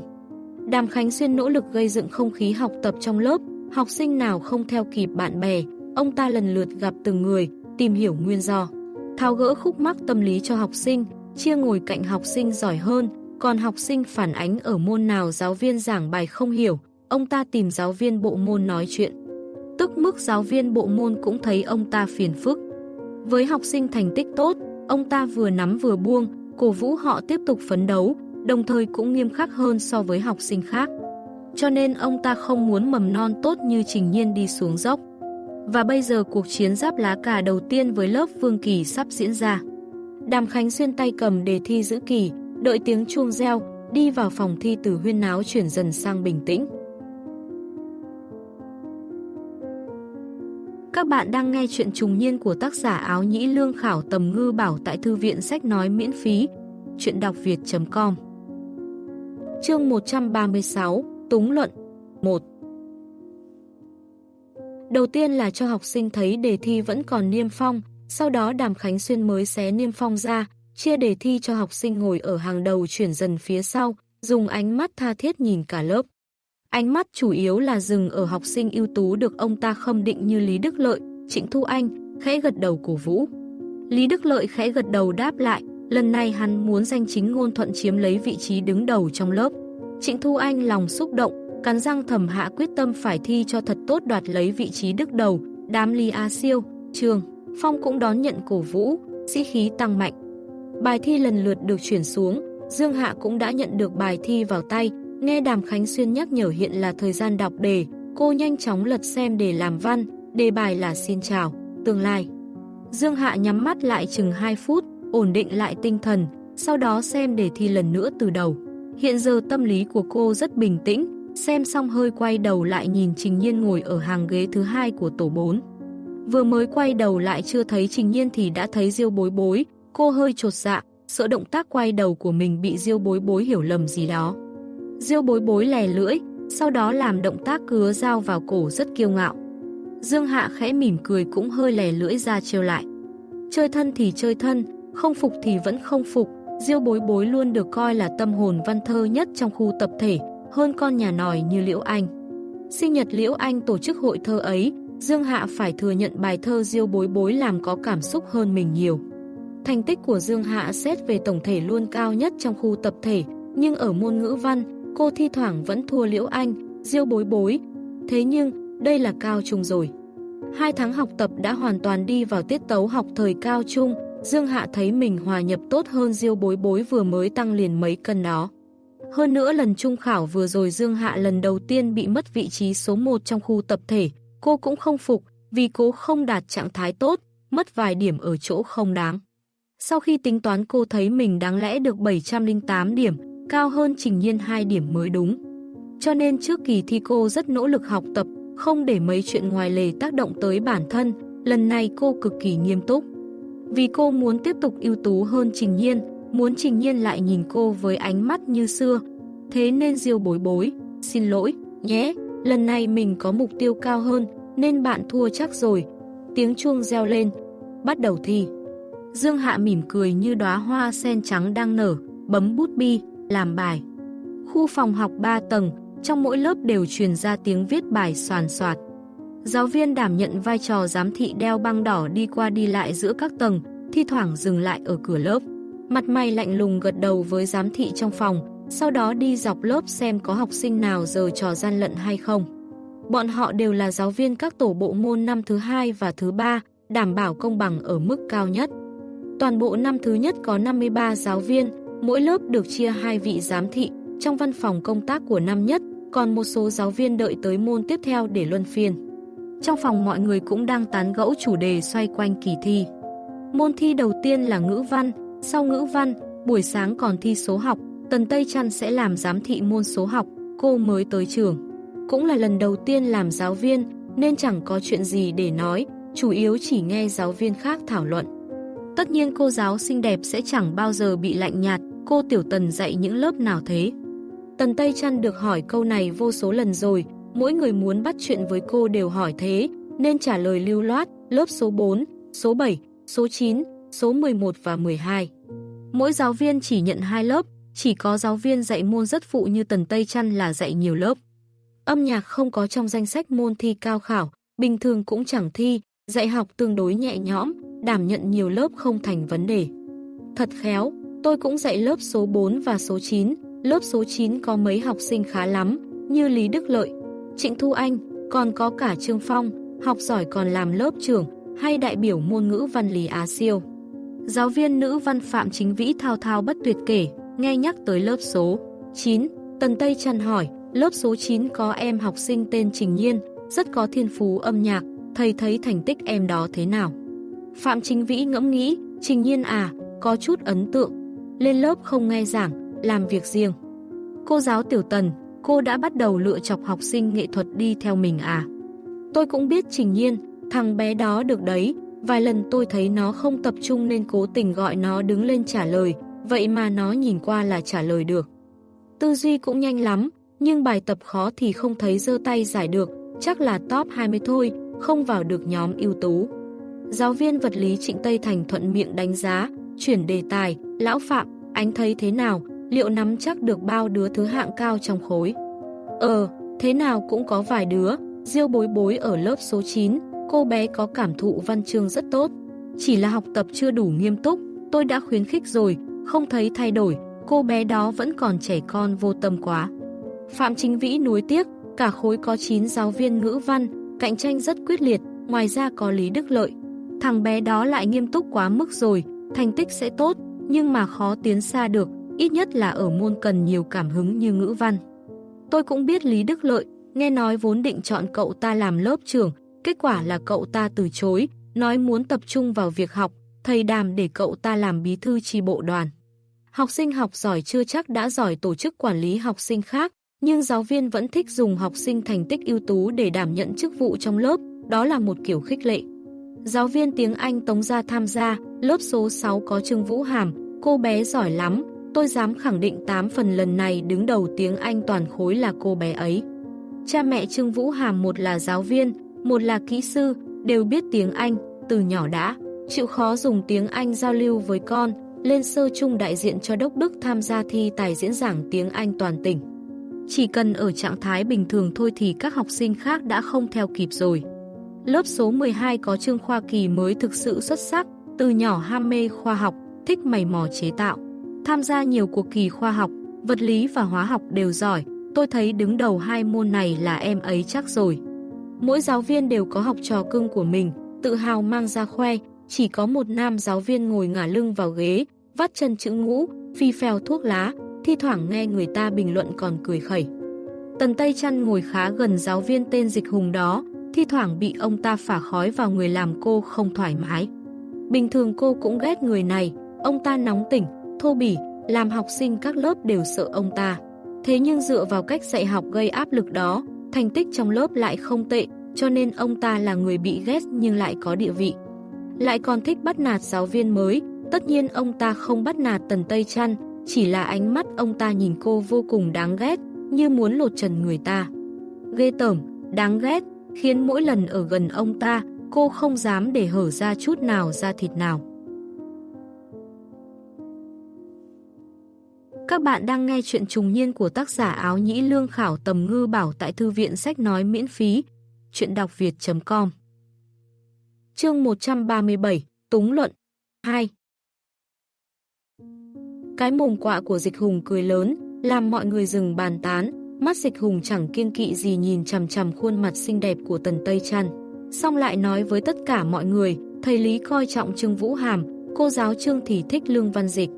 Đàm Khánh Xuyên nỗ lực gây dựng không khí học tập trong lớp, học sinh nào không theo kịp bạn bè, ông ta lần lượt gặp từng người, tìm hiểu nguyên do. Thao gỡ khúc mắc tâm lý cho học sinh, chia ngồi cạnh học sinh giỏi hơn, còn học sinh phản ánh ở môn nào giáo viên giảng bài không hiểu, ông ta tìm giáo viên bộ môn nói chuyện. Tức mức giáo viên bộ môn cũng thấy ông ta phiền phức. Với học sinh thành tích tốt, ông ta vừa nắm vừa buông, cổ vũ họ tiếp tục phấn đấu, đồng thời cũng nghiêm khắc hơn so với học sinh khác. Cho nên ông ta không muốn mầm non tốt như Trình Nhiên đi xuống dốc. Và bây giờ cuộc chiến giáp lá cà đầu tiên với lớp Vương Kỳ sắp diễn ra. Đàm Khánh xuyên tay cầm đề thi giữ kỳ, đợi tiếng chuông reo, đi vào phòng thi từ huyên náo chuyển dần sang bình tĩnh. Các bạn đang nghe chuyện trùng niên của tác giả áo nhĩ lương khảo tầm ngư bảo tại thư viện sách nói miễn phí. Chuyện đọc việt.com Chương 136 Túng luận 1 Đầu tiên là cho học sinh thấy đề thi vẫn còn niêm phong, sau đó Đàm Khánh Xuyên mới xé niêm phong ra, chia đề thi cho học sinh ngồi ở hàng đầu chuyển dần phía sau, dùng ánh mắt tha thiết nhìn cả lớp. Ánh mắt chủ yếu là dừng ở học sinh ưu tú được ông ta khâm định như Lý Đức Lợi, Trịnh Thu Anh, khẽ gật đầu cổ vũ. Lý Đức Lợi khẽ gật đầu đáp lại, lần này hắn muốn danh chính ngôn thuận chiếm lấy vị trí đứng đầu trong lớp. Trịnh Thu Anh lòng xúc động, cắn răng thầm hạ quyết tâm phải thi cho thật tốt đoạt lấy vị trí đứng đầu, đám Lý A Siêu, Trường, Phong cũng đón nhận cổ vũ, sĩ khí tăng mạnh. Bài thi lần lượt được chuyển xuống, Dương Hạ cũng đã nhận được bài thi vào tay, nghe Đàm Khánh Xuyên nhắc nhở hiện là thời gian đọc đề, cô nhanh chóng lật xem để làm văn, đề bài là xin chào, tương lai. Dương Hạ nhắm mắt lại chừng 2 phút, ổn định lại tinh thần, sau đó xem đề thi lần nữa từ đầu. Hiện giờ tâm lý của cô rất bình tĩnh, xem xong hơi quay đầu lại nhìn Trình Nhiên ngồi ở hàng ghế thứ hai của tổ 4. Vừa mới quay đầu lại chưa thấy Trình Nhiên thì đã thấy Diêu bối bối, cô hơi trột dạ, sợ động tác quay đầu của mình bị Diêu bối bối hiểu lầm gì đó. Diêu bối bối lè lưỡi, sau đó làm động tác cứa dao vào cổ rất kiêu ngạo. Dương Hạ khẽ mỉm cười cũng hơi lè lưỡi ra trêu lại. Chơi thân thì chơi thân, không phục thì vẫn không phục, Diêu bối bối luôn được coi là tâm hồn văn thơ nhất trong khu tập thể, hơn con nhà nòi như Liễu Anh. Sinh nhật Liễu Anh tổ chức hội thơ ấy, Dương Hạ phải thừa nhận bài thơ Diêu bối bối làm có cảm xúc hơn mình nhiều. Thành tích của Dương Hạ xét về tổng thể luôn cao nhất trong khu tập thể, nhưng ở môn ngữ văn, cô thi thoảng vẫn thua Liễu Anh, Diêu bối bối. Thế nhưng, đây là cao trung rồi. Hai tháng học tập đã hoàn toàn đi vào tiết tấu học thời cao trung, Dương Hạ thấy mình hòa nhập tốt hơn Diêu bối bối vừa mới tăng liền mấy cân đó. Hơn nữa lần trung khảo vừa rồi Dương Hạ lần đầu tiên bị mất vị trí số 1 trong khu tập thể, cô cũng không phục vì cô không đạt trạng thái tốt, mất vài điểm ở chỗ không đáng. Sau khi tính toán cô thấy mình đáng lẽ được 708 điểm, cao hơn Trình Nhiên 2 điểm mới đúng. Cho nên trước kỳ thi cô rất nỗ lực học tập, không để mấy chuyện ngoài lề tác động tới bản thân, lần này cô cực kỳ nghiêm túc. Vì cô muốn tiếp tục ưu tú hơn Trình Nhiên, muốn Trình Nhiên lại nhìn cô với ánh mắt như xưa. Thế nên Diêu bối bối, xin lỗi, nhé, lần này mình có mục tiêu cao hơn, nên bạn thua chắc rồi. Tiếng chuông reo lên, bắt đầu thi. Dương Hạ mỉm cười như đóa hoa sen trắng đang nở, bấm bút bi, làm bài. Khu phòng học 3 tầng, trong mỗi lớp đều truyền ra tiếng viết bài soàn soạt. Giáo viên đảm nhận vai trò giám thị đeo băng đỏ đi qua đi lại giữa các tầng, thi thoảng dừng lại ở cửa lớp. Mặt mày lạnh lùng gật đầu với giám thị trong phòng, sau đó đi dọc lớp xem có học sinh nào giờ trò gian lận hay không. Bọn họ đều là giáo viên các tổ bộ môn năm thứ hai và thứ ba, đảm bảo công bằng ở mức cao nhất. Toàn bộ năm thứ nhất có 53 giáo viên, mỗi lớp được chia hai vị giám thị, trong văn phòng công tác của năm nhất, còn một số giáo viên đợi tới môn tiếp theo để luân phiên. Trong phòng mọi người cũng đang tán gẫu chủ đề xoay quanh kỳ thi. Môn thi đầu tiên là ngữ văn, sau ngữ văn, buổi sáng còn thi số học, Tần Tây Trăn sẽ làm giám thị môn số học, cô mới tới trường. Cũng là lần đầu tiên làm giáo viên, nên chẳng có chuyện gì để nói, chủ yếu chỉ nghe giáo viên khác thảo luận. Tất nhiên cô giáo xinh đẹp sẽ chẳng bao giờ bị lạnh nhạt, cô Tiểu Tần dạy những lớp nào thế. Tần Tây Trăn được hỏi câu này vô số lần rồi, mỗi người muốn bắt chuyện với cô đều hỏi thế, nên trả lời lưu loát, lớp số 4, số 7, số 9, số 11 và 12. Mỗi giáo viên chỉ nhận hai lớp, chỉ có giáo viên dạy môn rất phụ như Tần Tây Trăn là dạy nhiều lớp. Âm nhạc không có trong danh sách môn thi cao khảo, bình thường cũng chẳng thi, dạy học tương đối nhẹ nhõm, đảm nhận nhiều lớp không thành vấn đề. Thật khéo, tôi cũng dạy lớp số 4 và số 9, lớp số 9 có mấy học sinh khá lắm, như Lý Đức Lợi, Trịnh Thu Anh, còn có cả Trương Phong, học giỏi còn làm lớp trưởng, hay đại biểu môn ngữ văn Lý Á Siêu. Giáo viên nữ văn Phạm Chính Vĩ thao thao bất tuyệt kể, nghe nhắc tới lớp số 9, Tần Tây Trần hỏi, lớp số 9 có em học sinh tên Trình Nhiên, rất có thiên phú âm nhạc, thầy thấy thành tích em đó thế nào? Phạm Chính Vĩ ngẫm nghĩ, Trình Nhiên à, có chút ấn tượng, lên lớp không nghe giảng, làm việc riêng. Cô giáo Tiểu Tần, cô đã bắt đầu lựa chọc học sinh nghệ thuật đi theo mình à? Tôi cũng biết Trình Nhiên, thằng bé đó được đấy, vài lần tôi thấy nó không tập trung nên cố tình gọi nó đứng lên trả lời, vậy mà nó nhìn qua là trả lời được. Tư duy cũng nhanh lắm, nhưng bài tập khó thì không thấy dơ tay giải được, chắc là top 20 thôi, không vào được nhóm ưu tú. Giáo viên vật lý Trịnh Tây Thành thuận miệng đánh giá, chuyển đề tài, lão Phạm, anh thấy thế nào, liệu nắm chắc được bao đứa thứ hạng cao trong khối? Ờ, thế nào cũng có vài đứa, Diêu bối bối ở lớp số 9, cô bé có cảm thụ văn chương rất tốt. Chỉ là học tập chưa đủ nghiêm túc, tôi đã khuyến khích rồi, không thấy thay đổi, cô bé đó vẫn còn trẻ con vô tâm quá. Phạm Chính Vĩ nuối tiếc, cả khối có 9 giáo viên ngữ văn, cạnh tranh rất quyết liệt, ngoài ra có Lý Đức Lợi. Thằng bé đó lại nghiêm túc quá mức rồi, thành tích sẽ tốt, nhưng mà khó tiến xa được, ít nhất là ở môn cần nhiều cảm hứng như ngữ văn. Tôi cũng biết Lý Đức Lợi, nghe nói vốn định chọn cậu ta làm lớp trưởng, kết quả là cậu ta từ chối, nói muốn tập trung vào việc học, thầy đàm để cậu ta làm bí thư chi bộ đoàn. Học sinh học giỏi chưa chắc đã giỏi tổ chức quản lý học sinh khác, nhưng giáo viên vẫn thích dùng học sinh thành tích ưu tú để đảm nhận chức vụ trong lớp, đó là một kiểu khích lệ. Giáo viên tiếng Anh Tống Gia tham gia, lớp số 6 có Trương Vũ Hàm, cô bé giỏi lắm, tôi dám khẳng định 8 phần lần này đứng đầu tiếng Anh toàn khối là cô bé ấy. Cha mẹ Trương Vũ Hàm một là giáo viên, một là kỹ sư, đều biết tiếng Anh, từ nhỏ đã, chịu khó dùng tiếng Anh giao lưu với con, lên sơ chung đại diện cho Đốc Đức tham gia thi tài diễn giảng tiếng Anh toàn tỉnh. Chỉ cần ở trạng thái bình thường thôi thì các học sinh khác đã không theo kịp rồi. Lớp số 12 có Trương Khoa Kỳ mới thực sự xuất sắc, từ nhỏ ham mê khoa học, thích mày mò chế tạo. Tham gia nhiều cuộc kỳ khoa học, vật lý và hóa học đều giỏi, tôi thấy đứng đầu hai môn này là em ấy chắc rồi. Mỗi giáo viên đều có học trò cưng của mình, tự hào mang ra khoe, chỉ có một nam giáo viên ngồi ngả lưng vào ghế, vắt chân chữ ngũ, phi phèo thuốc lá, thi thoảng nghe người ta bình luận còn cười khẩy. Tần Tây Trăn ngồi khá gần giáo viên tên Dịch Hùng đó, thi thoảng bị ông ta phả khói vào người làm cô không thoải mái. Bình thường cô cũng ghét người này, ông ta nóng tỉnh, thô bỉ, làm học sinh các lớp đều sợ ông ta. Thế nhưng dựa vào cách dạy học gây áp lực đó, thành tích trong lớp lại không tệ, cho nên ông ta là người bị ghét nhưng lại có địa vị. Lại còn thích bắt nạt giáo viên mới, tất nhiên ông ta không bắt nạt Tần Tây Trăn, chỉ là ánh mắt ông ta nhìn cô vô cùng đáng ghét, như muốn lột trần người ta. Ghê tởm, đáng ghét, khiến mỗi lần ở gần ông ta, cô không dám để hở ra chút nào ra thịt nào. Các bạn đang nghe chuyện trùng niên của tác giả áo nhĩ lương khảo tầm ngư bảo tại thư viện sách nói miễn phí, chuyện đọc việt.com Chương 137, Túng Luận 2 Cái mồm quạ của dịch hùng cười lớn, làm mọi người dừng bàn tán, mắt dịch hùng chẳng kiêng kỵ gì nhìn chằm chằm khuôn mặt xinh đẹp của tần Tây Trăn. Xong lại nói với tất cả mọi người, thầy Lý coi trọng Trương Vũ Hàm, cô giáo Trương thì thích Lương Văn Dịch.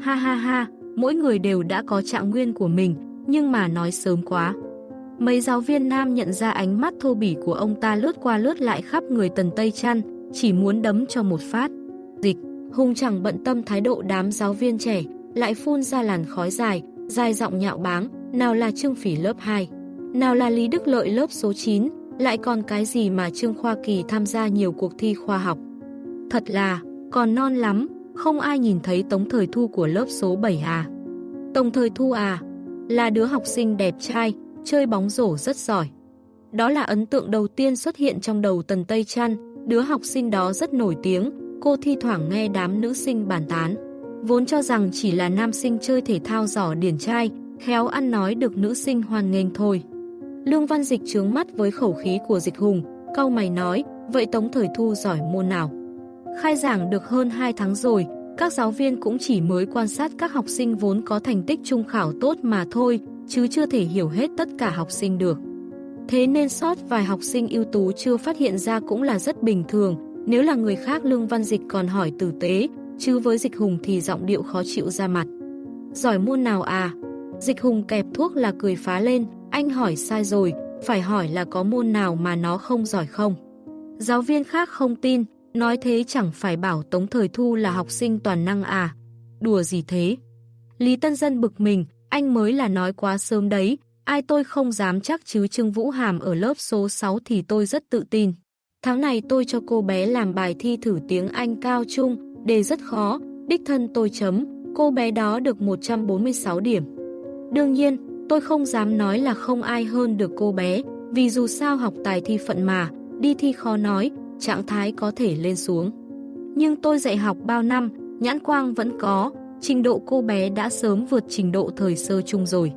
Ha ha ha, mỗi người đều đã có trạng nguyên của mình, nhưng mà nói sớm quá. Mấy giáo viên nam nhận ra ánh mắt thô bỉ của ông ta lướt qua lướt lại khắp người tần Tây Trăn, chỉ muốn đấm cho một phát. Dịch, hung chẳng bận tâm thái độ đám giáo viên trẻ, lại phun ra làn khói dài, dài giọng nhạo báng, nào là Trương Phỉ lớp 2, nào là Lý Đức Lợi lớp số 9, lại còn cái gì mà Trương Khoa Kỳ tham gia nhiều cuộc thi khoa học. Thật là, còn non lắm, không ai nhìn thấy Tống Thời Thu của lớp số 7 à. Tống Thời Thu à, là đứa học sinh đẹp trai, chơi bóng rổ rất giỏi. Đó là ấn tượng đầu tiên xuất hiện trong đầu Tần Tây Trăn, đứa học sinh đó rất nổi tiếng, cô thi thoảng nghe đám nữ sinh bàn tán. Vốn cho rằng chỉ là nam sinh chơi thể thao giỏi điển trai, khéo ăn nói được nữ sinh hoàn nghênh thôi. Lương Văn Dịch trướng mắt với khẩu khí của Dịch Hùng, câu mày nói, vậy Tống Thời Thu giỏi môn nào? Khai giảng được hơn 2 tháng rồi, các giáo viên cũng chỉ mới quan sát các học sinh vốn có thành tích trung khảo tốt mà thôi, chứ chưa thể hiểu hết tất cả học sinh được. Thế nên sót vài học sinh ưu tú chưa phát hiện ra cũng là rất bình thường, nếu là người khác Lương Văn Dịch còn hỏi tử tế, chứ với Dịch Hùng thì giọng điệu khó chịu ra mặt. Giỏi môn nào à? Dịch Hùng kẹp thuốc là cười phá lên, anh hỏi sai rồi, phải hỏi là có môn nào mà nó không giỏi không? Giáo viên khác không tin, nói thế chẳng phải bảo Tống Thời Thu là học sinh toàn năng à? Đùa gì thế? Lý Tân Dân bực mình, anh mới là nói quá sớm đấy, ai tôi không dám chắc chứ Trương Vũ Hàm ở lớp số 6 thì tôi rất tự tin. Tháng này tôi cho cô bé làm bài thi thử tiếng Anh cao trung, đề rất khó, đích thân tôi chấm, cô bé đó được 146 điểm. Đương nhiên, tôi không dám nói là không ai hơn được cô bé, vì dù sao học tài thi phận mà, đi thi khó nói, trạng thái có thể lên xuống. Nhưng tôi dạy học bao năm, nhãn quang vẫn có, trình độ cô bé đã sớm vượt trình độ thời sơ chung rồi.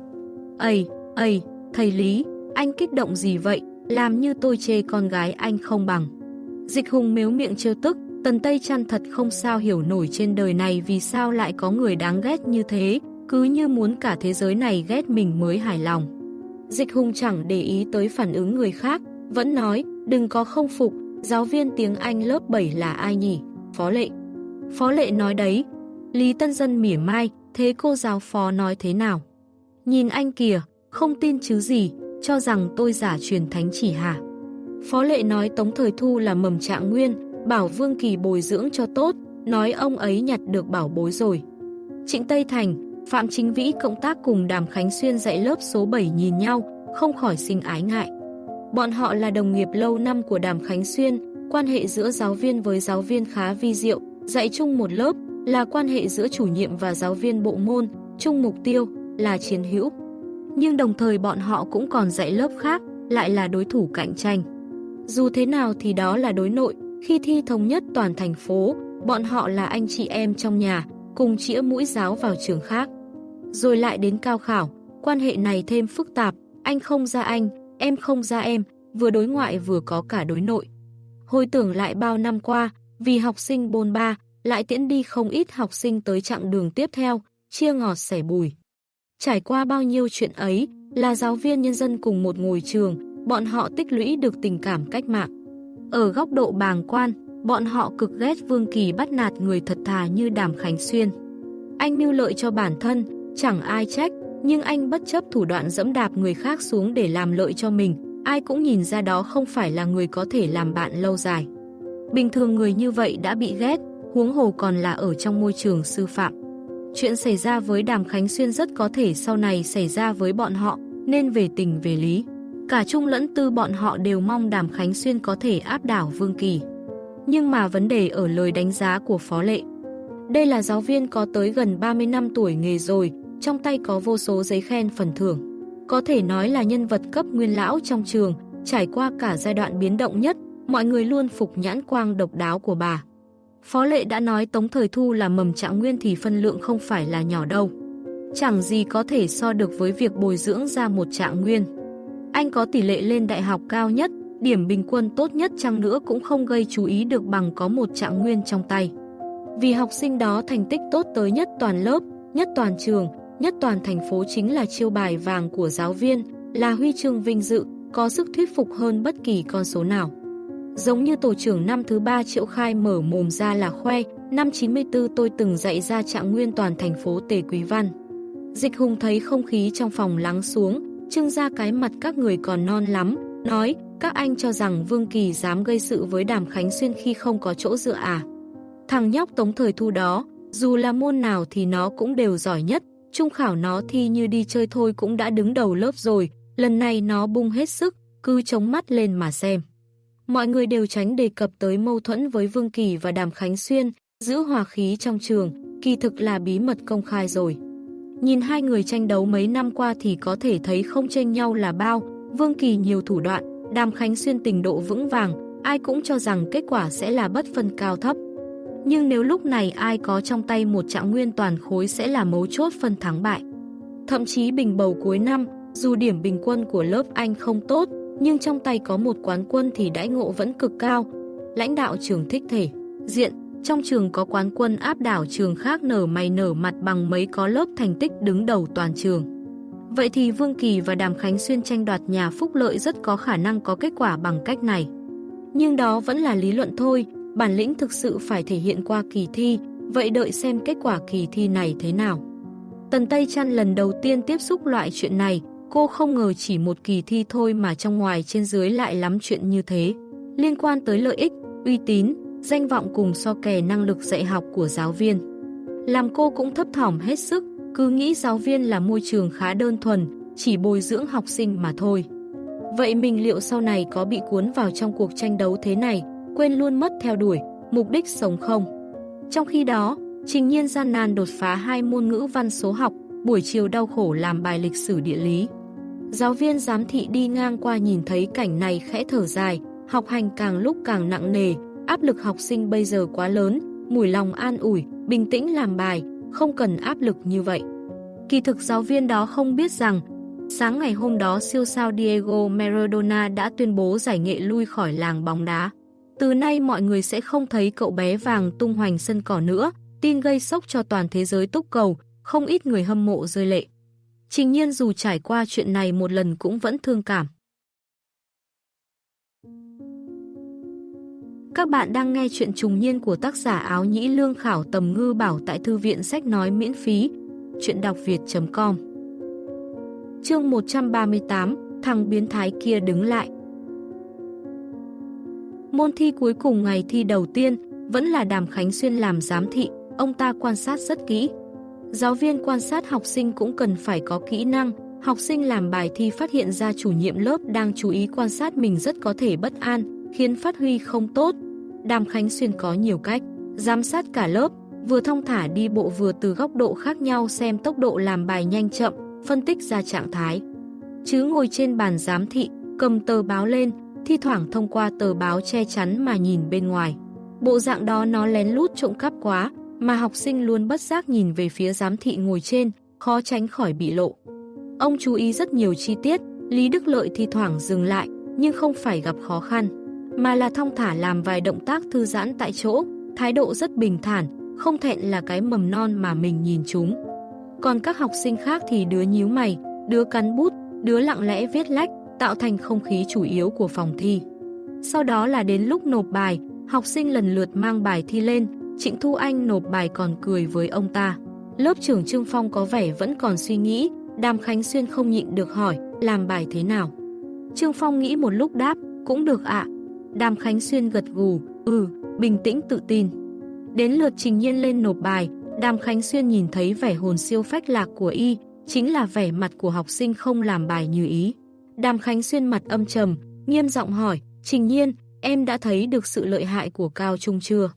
Ây, Ây, thầy Lý, anh kích động gì vậy, làm như tôi chê con gái anh không bằng. Dịch hùng mếu miệng trêu tức, tần Tây chăn thật không sao hiểu nổi trên đời này vì sao lại có người đáng ghét như thế, cứ như muốn cả thế giới này ghét mình mới hài lòng. Dịch hùng chẳng để ý tới phản ứng người khác, vẫn nói, đừng có không phục, giáo viên tiếng Anh lớp 7 là ai nhỉ? Phó lệ. Phó lệ nói đấy. Lý Tân Dân mỉa mai, thế cô giáo phó nói thế nào? Nhìn anh kìa, không tin chứ gì, cho rằng tôi giả truyền thánh chỉ hả? Phó lệ nói Tống Thời Thu là mầm trạng nguyên, bảo Vương Kỳ bồi dưỡng cho tốt, nói ông ấy nhặt được bảo bối rồi. Trịnh Tây Thành, Phạm Chính Vĩ cộng tác cùng Đàm Khánh Xuyên dạy lớp số 7 nhìn nhau, không khỏi sinh ái ngại. Bọn họ là đồng nghiệp lâu năm của Đàm Khánh Xuyên, quan hệ giữa giáo viên với giáo viên khá vi diệu, dạy chung một lớp, là quan hệ giữa chủ nhiệm và giáo viên bộ môn, chung mục tiêu, là chiến hữu. Nhưng đồng thời bọn họ cũng còn dạy lớp khác, lại là đối thủ cạnh tranh. Dù thế nào thì đó là đối nội, khi thi thống nhất toàn thành phố, bọn họ là anh chị em trong nhà, cùng chĩa mũi giáo vào trường khác. Rồi lại đến cao khảo, quan hệ này thêm phức tạp, anh không ra anh, em không ra em, vừa đối ngoại vừa có cả đối nội. Hồi tưởng lại bao năm qua, vì học sinh bôn ba, lại tiễn đi không ít học sinh tới chặng đường tiếp theo, chia ngọt sẻ bùi. Trải qua bao nhiêu chuyện ấy, là giáo viên nhân dân cùng một ngồi trường, bọn họ tích lũy được tình cảm cách mạng. Ở góc độ bàng quan, bọn họ cực ghét Vương Kỳ bắt nạt người thật thà như Đàm Khánh Xuyên. Anh mưu lợi cho bản thân, chẳng ai trách, nhưng anh bất chấp thủ đoạn dẫm đạp người khác xuống để làm lợi cho mình, ai cũng nhìn ra đó không phải là người có thể làm bạn lâu dài. Bình thường người như vậy đã bị ghét, huống hồ còn là ở trong môi trường sư phạm. Chuyện xảy ra với Đàm Khánh Xuyên rất có thể sau này xảy ra với bọn họ, nên về tình về lý. Cả Trung lẫn Tư bọn họ đều mong Đàm Khánh Xuyên có thể áp đảo Vương Kỳ. Nhưng mà vấn đề ở lời đánh giá của Phó Lệ. Đây là giáo viên có tới gần 30 năm tuổi nghề rồi, trong tay có vô số giấy khen phần thưởng. Có thể nói là nhân vật cấp nguyên lão trong trường, trải qua cả giai đoạn biến động nhất, mọi người luôn phục nhãn quang độc đáo của bà. Phó lệ đã nói Tống Thời Thu là mầm trạng nguyên thì phân lượng không phải là nhỏ đâu. Chẳng gì có thể so được với việc bồi dưỡng ra một trạng nguyên. Anh có tỷ lệ lên đại học cao nhất, điểm bình quân tốt nhất chăng nữa cũng không gây chú ý được bằng có một trạng nguyên trong tay. Vì học sinh đó thành tích tốt tới nhất toàn lớp, nhất toàn trường, nhất toàn thành phố chính là chiêu bài vàng của giáo viên, là huy chương vinh dự, có sức thuyết phục hơn bất kỳ con số nào. Giống như tổ trưởng năm thứ ba Triệu Khai mở mồm ra là khoe, năm 94 tôi từng dạy ra trạng nguyên toàn thành phố Tề Quý Văn. Dịch Hùng thấy không khí trong phòng lắng xuống, trưng ra cái mặt các người còn non lắm, nói, các anh cho rằng Vương Kỳ dám gây sự với Đàm Khánh Xuyên khi không có chỗ dựa à. Thằng nhóc tống thời thu đó, dù là môn nào thì nó cũng đều giỏi nhất, trung khảo nó thi như đi chơi thôi cũng đã đứng đầu lớp rồi, lần này nó bung hết sức, cứ chống mắt lên mà xem. Mọi người đều tránh đề cập tới mâu thuẫn với Vương Kỳ và Đàm Khánh Xuyên, giữ hòa khí trong trường, kỳ thực là bí mật công khai rồi. Nhìn hai người tranh đấu mấy năm qua thì có thể thấy không tranh nhau là bao, Vương Kỳ nhiều thủ đoạn, Đàm Khánh Xuyên tình độ vững vàng, ai cũng cho rằng kết quả sẽ là bất phân cao thấp. Nhưng nếu lúc này ai có trong tay một trạng nguyên toàn khối sẽ là mấu chốt phân thắng bại. Thậm chí bình bầu cuối năm, dù điểm bình quân của lớp Anh không tốt, nhưng trong tay có một quán quân thì đãi ngộ vẫn cực cao. Lãnh đạo trường thích thể, diện, trong trường có quán quân áp đảo trường khác nở mày nở mặt bằng mấy có lớp thành tích đứng đầu toàn trường. Vậy thì Vương Kỳ và Đàm Khánh Xuyên tranh đoạt nhà phúc lợi rất có khả năng có kết quả bằng cách này. Nhưng đó vẫn là lý luận thôi, bản lĩnh thực sự phải thể hiện qua kỳ thi, vậy đợi xem kết quả kỳ thi này thế nào. Tần Tây Trăn lần đầu tiên tiếp xúc loại chuyện này, Cô không ngờ chỉ một kỳ thi thôi mà trong ngoài trên dưới lại lắm chuyện như thế. Liên quan tới lợi ích, uy tín, danh vọng cùng so kè năng lực dạy học của giáo viên. Làm cô cũng thấp thỏm hết sức, cứ nghĩ giáo viên là môi trường khá đơn thuần, chỉ bồi dưỡng học sinh mà thôi. Vậy mình liệu sau này có bị cuốn vào trong cuộc tranh đấu thế này, quên luôn mất theo đuổi, mục đích sống không? Trong khi đó, Trình Nhiên gian nan đột phá hai môn ngữ văn số học, buổi chiều đau khổ làm bài lịch sử địa lý. Giáo viên giám thị đi ngang qua nhìn thấy cảnh này khẽ thở dài, học hành càng lúc càng nặng nề, áp lực học sinh bây giờ quá lớn, mùi lòng an ủi, bình tĩnh làm bài, không cần áp lực như vậy. Kỳ thực giáo viên đó không biết rằng, sáng ngày hôm đó siêu sao Diego Maradona đã tuyên bố giải nghệ lui khỏi làng bóng đá. Từ nay mọi người sẽ không thấy cậu bé vàng tung hoành sân cỏ nữa, tin gây sốc cho toàn thế giới túc cầu, không ít người hâm mộ rơi lệ. Trình nhiên dù trải qua chuyện này một lần cũng vẫn thương cảm. Các bạn đang nghe chuyện trùng niên của tác giả áo nhĩ lương khảo tầm ngư bảo tại thư viện sách nói miễn phí. Chuyện đọc việt.com Chương 138 Thằng biến thái kia đứng lại Môn thi cuối cùng ngày thi đầu tiên vẫn là Đàm Khánh Xuyên làm giám thị, ông ta quan sát rất kỹ. Giáo viên quan sát học sinh cũng cần phải có kỹ năng, học sinh làm bài thi phát hiện ra chủ nhiệm lớp đang chú ý quan sát mình rất có thể bất an, khiến phát huy không tốt. Đàm Khánh Xuyên có nhiều cách, giám sát cả lớp, vừa thông thả đi bộ vừa từ góc độ khác nhau xem tốc độ làm bài nhanh chậm, phân tích ra trạng thái. Chứ ngồi trên bàn giám thị, cầm tờ báo lên, thi thoảng thông qua tờ báo che chắn mà nhìn bên ngoài. Bộ dạng đó nó lén lút trộm cắp quá, mà học sinh luôn bất giác nhìn về phía giám thị ngồi trên, khó tránh khỏi bị lộ. Ông chú ý rất nhiều chi tiết, Lý Đức Lợi thi thoảng dừng lại, nhưng không phải gặp khó khăn, mà là thông thả làm vài động tác thư giãn tại chỗ, thái độ rất bình thản, không thẹn là cái mầm non mà mình nhìn chúng. Còn các học sinh khác thì đứa nhíu mày, đứa cắn bút, đứa lặng lẽ viết lách, tạo thành không khí chủ yếu của phòng thi. Sau đó là đến lúc nộp bài, học sinh lần lượt mang bài thi lên, Trịnh Thu Anh nộp bài còn cười với ông ta. Lớp trưởng Trương Phong có vẻ vẫn còn suy nghĩ, Đàm Khánh Xuyên không nhịn được hỏi, làm bài thế nào? Trương Phong nghĩ một lúc đáp, cũng được ạ. Đàm Khánh Xuyên gật gù, ừ, bình tĩnh tự tin. Đến lượt Trình Nhiên lên nộp bài, Đàm Khánh Xuyên nhìn thấy vẻ hồn siêu phách lạc của y, chính là vẻ mặt của học sinh không làm bài như ý. Đàm Khánh Xuyên mặt âm trầm, nghiêm giọng hỏi, Trình Nhiên, em đã thấy được sự lợi hại của Cao Trung chưa?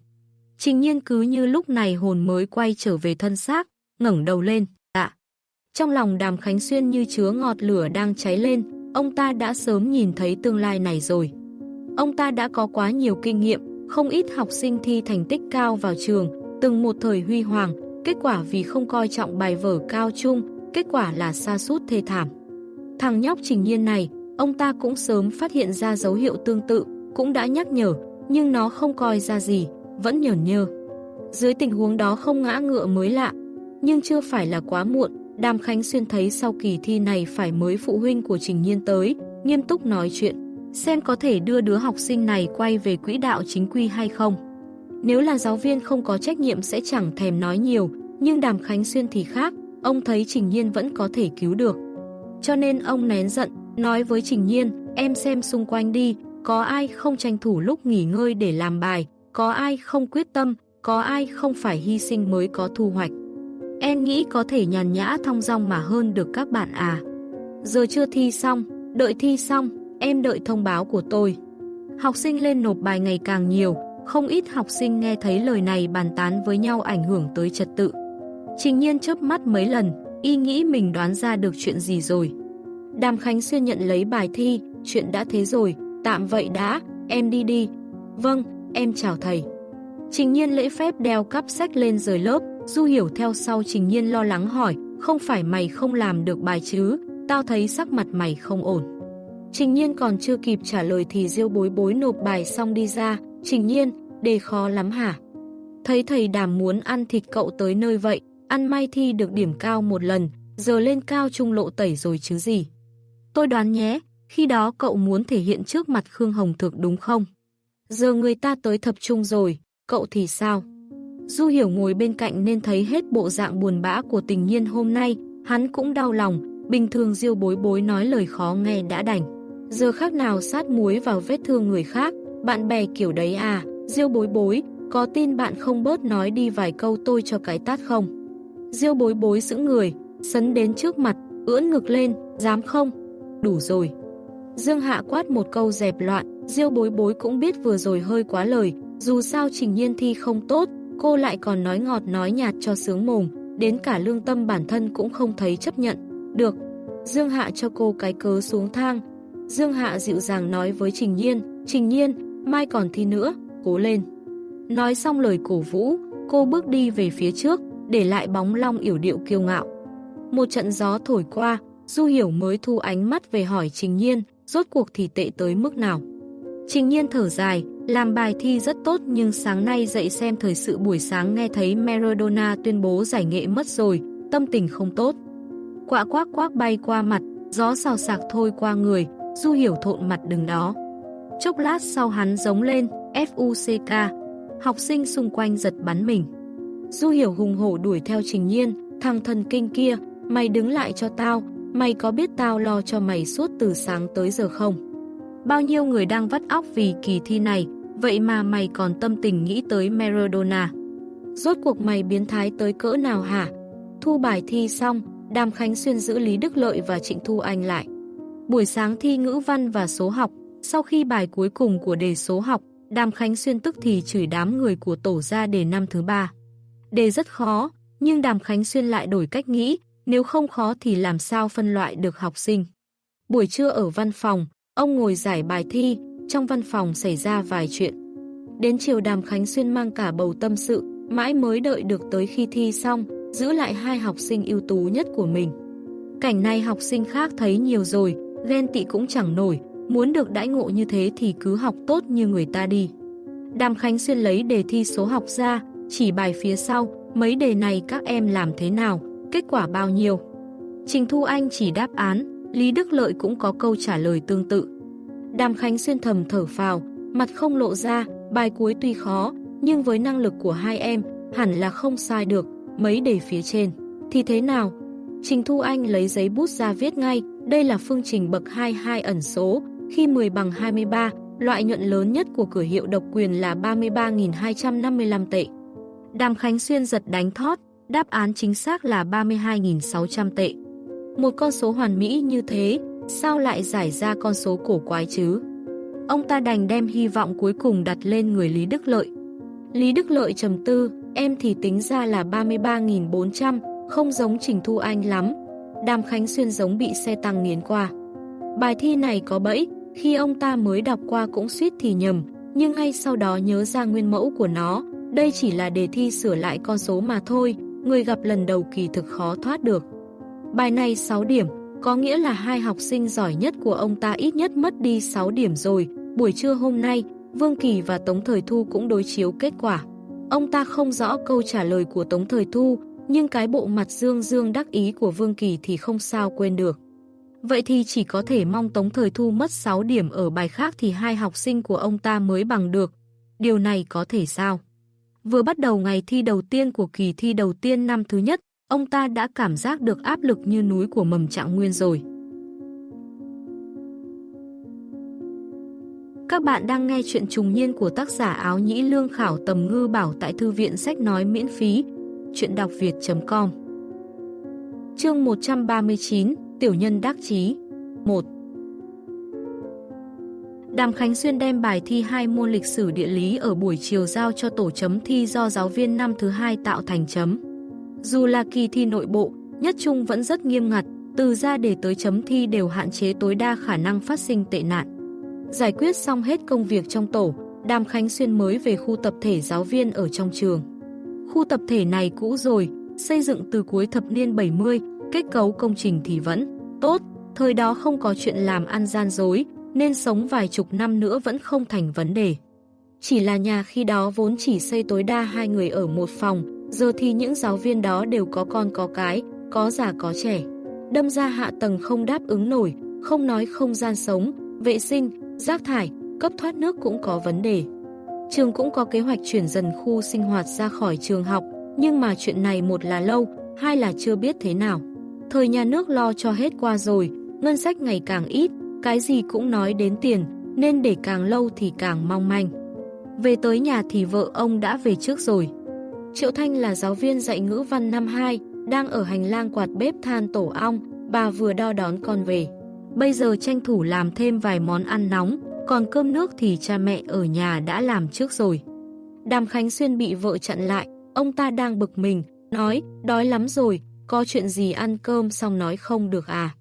Trình Nhiên cứ như lúc này hồn mới quay trở về thân xác, ngẩng đầu lên, tạ. Trong lòng Đàm Khánh Xuyên như chứa ngọt lửa đang cháy lên, ông ta đã sớm nhìn thấy tương lai này rồi. Ông ta đã có quá nhiều kinh nghiệm, không ít học sinh thi thành tích cao vào trường, từng một thời huy hoàng, kết quả vì không coi trọng bài vở cao trung, kết quả là sa sút thê thảm. Thằng nhóc trình nhiên này, ông ta cũng sớm phát hiện ra dấu hiệu tương tự, cũng đã nhắc nhở, nhưng nó không coi ra gì, vẫn nhởn nhơ. Dưới tình huống đó không ngã ngựa mới lạ, nhưng chưa phải là quá muộn, Đàm Khánh Xuyên thấy sau kỳ thi này phải mới phụ huynh của Trình Nhiên tới, nghiêm túc nói chuyện, xem có thể đưa đứa học sinh này quay về quỹ đạo chính quy hay không. Nếu là giáo viên không có trách nhiệm sẽ chẳng thèm nói nhiều, nhưng Đàm Khánh Xuyên thì khác, ông thấy Trình Nhiên vẫn có thể cứu được. Cho nên ông nén giận, nói với Trình Nhiên, em xem xung quanh đi, có ai không tranh thủ lúc nghỉ ngơi để làm bài, có ai không quyết tâm, có ai không phải hy sinh mới có thu hoạch. Em nghĩ có thể nhàn nhã thong dong mà hơn được các bạn à. Giờ chưa thi xong, đợi thi xong, em đợi thông báo của tôi. Học sinh lên nộp bài ngày càng nhiều, không ít học sinh nghe thấy lời này bàn tán với nhau ảnh hưởng tới trật tự. Trình nhiên chớp mắt mấy lần, y nghĩ mình đoán ra được chuyện gì rồi. Đàm Khánh Xuyên nhận lấy bài thi, chuyện đã thế rồi, tạm vậy đã, em đi đi. Vâng, em chào thầy. Trình nhiên lễ phép đeo cắp sách lên rời lớp, Du hiểu theo sau trình nhiên lo lắng hỏi, không phải mày không làm được bài chứ, tao thấy sắc mặt mày không ổn. Trình nhiên còn chưa kịp trả lời thì diêu bối bối nộp bài xong đi ra, trình nhiên, đề khó lắm hả? Thấy thầy đàm muốn ăn thịt cậu tới nơi vậy, ăn may thi được điểm cao một lần, giờ lên cao trung lộ tẩy rồi chứ gì. Tôi đoán nhé, khi đó cậu muốn thể hiện trước mặt Khương Hồng Thực đúng không? Giờ người ta tới thập trung rồi, cậu thì sao? Du Hiểu ngồi bên cạnh nên thấy hết bộ dạng buồn bã của tình nhiên hôm nay, hắn cũng đau lòng, bình thường Diêu bối bối nói lời khó nghe đã đành. Giờ khác nào sát muối vào vết thương người khác, bạn bè kiểu đấy à, Diêu bối bối, có tin bạn không bớt nói đi vài câu tôi cho cái tát không? Diêu bối bối giữ người, sấn đến trước mặt, ưỡn ngực lên, dám không? Đủ rồi. Dương Hạ quát một câu dẹp loạn, Diêu bối bối cũng biết vừa rồi hơi quá lời, dù sao trình nhiên thi không tốt, cô lại còn nói ngọt nói nhạt cho sướng mồm, đến cả lương tâm bản thân cũng không thấy chấp nhận. Được, Dương Hạ cho cô cái cớ xuống thang. Dương Hạ dịu dàng nói với Trình Nhiên, Trình nhiên, mai còn thi nữa, cố lên. Nói xong lời cổ vũ, cô bước đi về phía trước, để lại bóng long yểu điệu kiêu ngạo. Một trận gió thổi qua, Du Hiểu mới thu ánh mắt về hỏi Trình Nhiên, rốt cuộc thì tệ tới mức nào. Trình Nhiên thở dài, làm bài thi rất tốt nhưng sáng nay dậy xem thời sự buổi sáng nghe thấy Maradona tuyên bố giải nghệ mất rồi, tâm tình không tốt. Quạ quác quác bay qua mặt, gió xào sạc thôi qua người, Du Hiểu thộn mặt đứng đó. Chốc lát sau hắn giống lên, F.U.C.K. Học sinh xung quanh giật bắn mình. Du Hiểu hùng hổ đuổi theo Trình Nhiên, thằng thần kinh kia, mày đứng lại cho tao, mày có biết tao lo cho mày suốt từ sáng tới giờ không? Bao nhiêu người đang vắt óc vì kỳ thi này, vậy mà mày còn tâm tình nghĩ tới Maradona. Rốt cuộc mày biến thái tới cỡ nào hả? Thu bài thi xong, Đàm Khánh Xuyên giữ Lý Đức Lợi và Trịnh Thu Anh lại. Buổi sáng thi ngữ văn và số học, sau khi bài cuối cùng của đề số học, Đàm Khánh Xuyên tức thì chửi đám người của tổ ra đề năm thứ ba. Đề rất khó, nhưng Đàm Khánh Xuyên lại đổi cách nghĩ, nếu không khó thì làm sao phân loại được học sinh. Buổi trưa ở văn phòng, ông ngồi giải bài thi, trong văn phòng xảy ra vài chuyện. Đến chiều Đàm Khánh Xuyên mang cả bầu tâm sự, mãi mới đợi được tới khi thi xong, giữ lại hai học sinh ưu tú nhất của mình. Cảnh này học sinh khác thấy nhiều rồi, ghen tị cũng chẳng nổi, muốn được đãi ngộ như thế thì cứ học tốt như người ta đi. Đàm Khánh Xuyên lấy đề thi số học ra, chỉ bài phía sau, mấy đề này các em làm thế nào, kết quả bao nhiêu. Trình Thu Anh chỉ đáp án, Lý Đức Lợi cũng có câu trả lời tương tự. Đàm Khánh Xuyên thầm thở phào, mặt không lộ ra, bài cuối tuy khó, nhưng với năng lực của hai em, hẳn là không sai được, mấy đề phía trên. Thì thế nào? Trình Thu Anh lấy giấy bút ra viết ngay, đây là phương trình bậc 22 ẩn số, khi 10 bằng 23, loại nhuận lớn nhất của cửa hiệu độc quyền là 33.255 tệ. Đàm Khánh Xuyên giật đánh thót, đáp án chính xác là 32.600 tệ. Một con số hoàn mỹ như thế, sao lại giải ra con số cổ quái chứ? Ông ta đành đem hy vọng cuối cùng đặt lên người Lý Đức Lợi. Lý Đức Lợi trầm tư, em thì tính ra là 33.400, không giống Trình Thu Anh lắm. Đàm Khánh Xuyên giống bị xe tăng nghiến qua. Bài thi này có bẫy, khi ông ta mới đọc qua cũng suýt thì nhầm, nhưng ngay sau đó nhớ ra nguyên mẫu của nó, đây chỉ là đề thi sửa lại con số mà thôi, người gặp lần đầu kỳ thực khó thoát được. Bài này 6 điểm, có nghĩa là hai học sinh giỏi nhất của ông ta ít nhất mất đi 6 điểm rồi. Buổi trưa hôm nay, Vương Kỳ và Tống Thời Thu cũng đối chiếu kết quả. Ông ta không rõ câu trả lời của Tống Thời Thu, nhưng cái bộ mặt dương dương đắc ý của Vương Kỳ thì không sao quên được. Vậy thì chỉ có thể mong Tống Thời Thu mất 6 điểm ở bài khác thì hai học sinh của ông ta mới bằng được. Điều này có thể sao? Vừa bắt đầu ngày thi đầu tiên của kỳ thi đầu tiên năm thứ nhất, ông ta đã cảm giác được áp lực như núi của mầm trạng nguyên rồi. Các bạn đang nghe chuyện trùng niên của tác giả áo nhĩ lương khảo tầm ngư bảo tại thư viện sách nói miễn phí, chuyện đọc việt.com Chương 139 Tiểu nhân đắc chí. 1 Đàm Khánh Xuyên đem bài thi hai môn lịch sử địa lý ở buổi chiều giao cho tổ chấm thi do giáo viên năm thứ hai tạo thành chấm. Dù là kỳ thi nội bộ, nhất trung vẫn rất nghiêm ngặt, từ ra để tới chấm thi đều hạn chế tối đa khả năng phát sinh tệ nạn. Giải quyết xong hết công việc trong tổ, Đàm Khánh Xuyên mới về khu tập thể giáo viên ở trong trường. Khu tập thể này cũ rồi, xây dựng từ cuối thập niên 70, kết cấu công trình thì vẫn tốt, thời đó không có chuyện làm ăn gian dối, nên sống vài chục năm nữa vẫn không thành vấn đề. Chỉ là nhà khi đó vốn chỉ xây tối đa hai người ở một phòng, giờ thì những giáo viên đó đều có con có cái, có già có trẻ. Đâm ra hạ tầng không đáp ứng nổi, không nói không gian sống, vệ sinh, rác thải, cấp thoát nước cũng có vấn đề. Trường cũng có kế hoạch chuyển dần khu sinh hoạt ra khỏi trường học, nhưng mà chuyện này một là lâu, hai là chưa biết thế nào. Thời nhà nước lo cho hết qua rồi, ngân sách ngày càng ít, cái gì cũng nói đến tiền, nên để càng lâu thì càng mong manh. Về tới nhà thì vợ ông đã về trước rồi. Triệu Thanh là giáo viên dạy ngữ văn năm 2, đang ở hành lang quạt bếp than tổ ong, bà vừa đo đón con về. Bây giờ tranh thủ làm thêm vài món ăn nóng, còn cơm nước thì cha mẹ ở nhà đã làm trước rồi. Đàm Khánh Xuyên bị vợ chặn lại, ông ta đang bực mình, nói, đói lắm rồi, có chuyện gì ăn cơm xong nói không được à.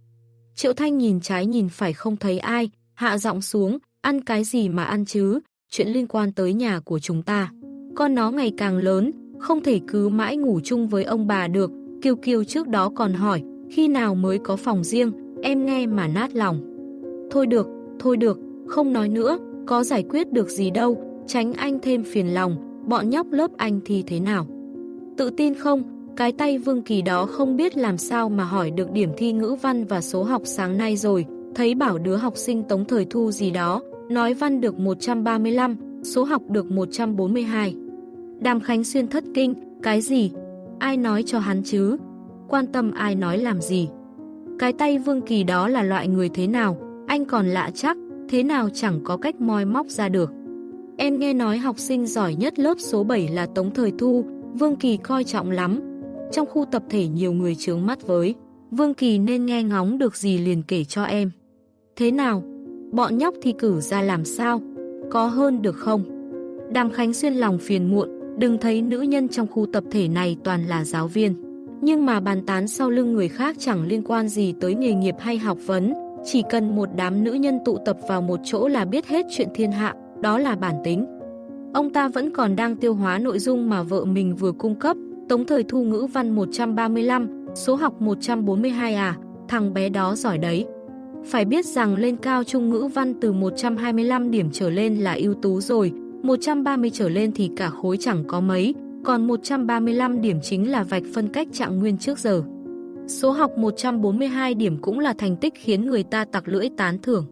Triệu Thanh nhìn trái nhìn phải không thấy ai, hạ giọng xuống, ăn cái gì mà ăn chứ, chuyện liên quan tới nhà của chúng ta. Con nó ngày càng lớn, không thể cứ mãi ngủ chung với ông bà được, Kiều Kiều trước đó còn hỏi, khi nào mới có phòng riêng, em nghe mà nát lòng. Thôi được, thôi được, không nói nữa, có giải quyết được gì đâu, tránh anh thêm phiền lòng, bọn nhóc lớp anh thì thế nào? Tự tin không? Cái tay Vương Kỳ đó không biết làm sao mà hỏi được điểm thi ngữ văn và số học sáng nay rồi, thấy bảo đứa học sinh tống thời thu gì đó, nói văn được 135, số học được 142. Đàm Khánh Xuyên thất kinh, cái gì? Ai nói cho hắn chứ? Quan tâm ai nói làm gì? Cái tay Vương Kỳ đó là loại người thế nào? Anh còn lạ chắc, thế nào chẳng có cách moi móc ra được. Em nghe nói học sinh giỏi nhất lớp số 7 là Tống Thời Thu, Vương Kỳ coi trọng lắm. Trong khu tập thể nhiều người chướng mắt với. Vương Kỳ nên nghe ngóng được gì liền kể cho em. Thế nào? Bọn nhóc thi cử ra làm sao? Có hơn được không? Đàm Khánh Xuyên lòng phiền muộn, đừng thấy nữ nhân trong khu tập thể này toàn là giáo viên. Nhưng mà bàn tán sau lưng người khác chẳng liên quan gì tới nghề nghiệp hay học vấn, chỉ cần một đám nữ nhân tụ tập vào một chỗ là biết hết chuyện thiên hạ, đó là bản tính. Ông ta vẫn còn đang tiêu hóa nội dung mà vợ mình vừa cung cấp, tống thời thu ngữ văn 135, số học 142 à, thằng bé đó giỏi đấy. Phải biết rằng lên cao trung ngữ văn từ 125 điểm trở lên là ưu tú rồi, 130 trở lên thì cả khối chẳng có mấy, còn 135 điểm chính là vạch phân cách trạng nguyên trước giờ. Số học 142 điểm cũng là thành tích khiến người ta tặc lưỡi tán thưởng.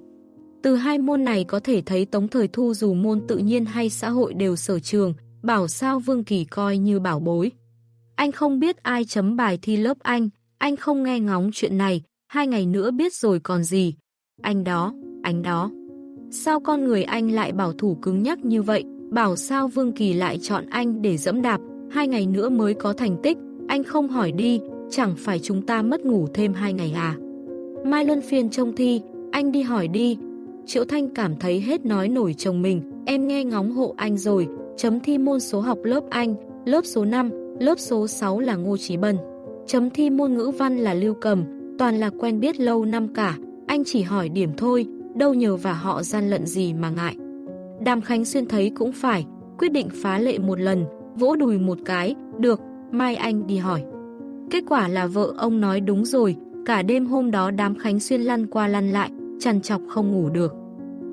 Từ hai môn này có thể thấy Tống Thời Thu dù môn tự nhiên hay xã hội đều sở trường, bảo sao Vương Kỳ coi như bảo bối. Anh không biết ai chấm bài thi lớp anh, anh không nghe ngóng chuyện này, hai ngày nữa biết rồi còn gì. Anh đó, anh đó. Sao con người anh lại bảo thủ cứng nhắc như vậy, bảo sao Vương Kỳ lại chọn anh để dẫm đạp, hai ngày nữa mới có thành tích, anh không hỏi đi, chẳng phải chúng ta mất ngủ thêm hai ngày à. Mai Luân phiên trông thi, anh đi hỏi đi. Triệu Thanh cảm thấy hết nói nổi chồng mình, em nghe ngóng hộ anh rồi, chấm thi môn số học lớp anh, lớp số 5, lớp số 6 là Ngô Trí Bân. Chấm thi môn ngữ văn là Lưu Cầm, toàn là quen biết lâu năm cả, anh chỉ hỏi điểm thôi, đâu nhờ và họ gian lận gì mà ngại. Đàm Khánh Xuyên thấy cũng phải, quyết định phá lệ một lần, vỗ đùi một cái, được, mai anh đi hỏi. Kết quả là vợ ông nói đúng rồi, cả đêm hôm đó đám Khánh Xuyên lăn qua lăn lại, chằn chọc không ngủ được.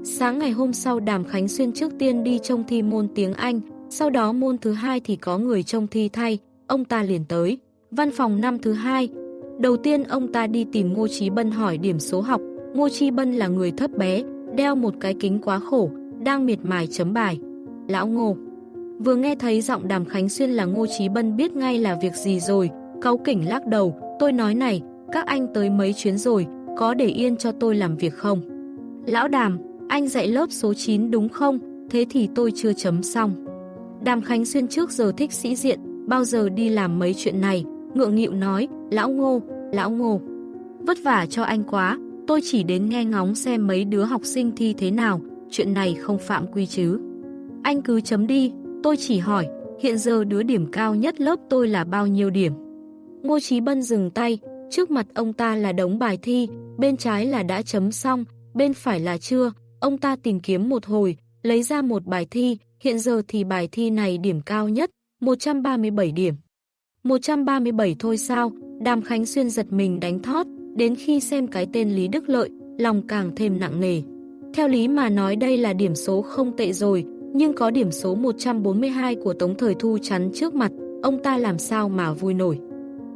Sáng ngày hôm sau đàm Khánh Xuyên trước tiên đi trông thi môn tiếng Anh, sau đó môn thứ hai thì có người trông thi thay, ông ta liền tới. Văn phòng năm thứ hai, đầu tiên ông ta đi tìm Ngô Trí Bân hỏi điểm số học, Ngô Trí Bân là người thấp bé, đeo một cái kính quá khổ, đang miệt mài chấm bài. Lão Ngô Vừa nghe thấy giọng đàm Khánh Xuyên là Ngô Trí Bân biết ngay là việc gì rồi, Cáu kỉnh lắc đầu, tôi nói này, các anh tới mấy chuyến rồi, có để yên cho tôi làm việc không? Lão Đàm, anh dạy lớp số 9 đúng không? Thế thì tôi chưa chấm xong. Đàm Khánh Xuyên trước giờ thích sĩ diện, bao giờ đi làm mấy chuyện này, ngượng nghịu nói, lão ngô, lão ngô. Vất vả cho anh quá, tôi chỉ đến nghe ngóng xem mấy đứa học sinh thi thế nào, chuyện này không phạm quy chứ. Anh cứ chấm đi, tôi chỉ hỏi, hiện giờ đứa điểm cao nhất lớp tôi là bao nhiêu điểm? Ngô Chí Bân dừng tay, trước mặt ông ta là đống bài thi, bên trái là đã chấm xong, bên phải là chưa, ông ta tìm kiếm một hồi, lấy ra một bài thi, hiện giờ thì bài thi này điểm cao nhất, 137 điểm. 137 thôi sao, Đàm Khánh Xuyên giật mình đánh thót, đến khi xem cái tên Lý Đức Lợi, lòng càng thêm nặng nề. Theo lý mà nói đây là điểm số không tệ rồi, nhưng có điểm số 142 của Tống Thời Thu chắn trước mặt, ông ta làm sao mà vui nổi.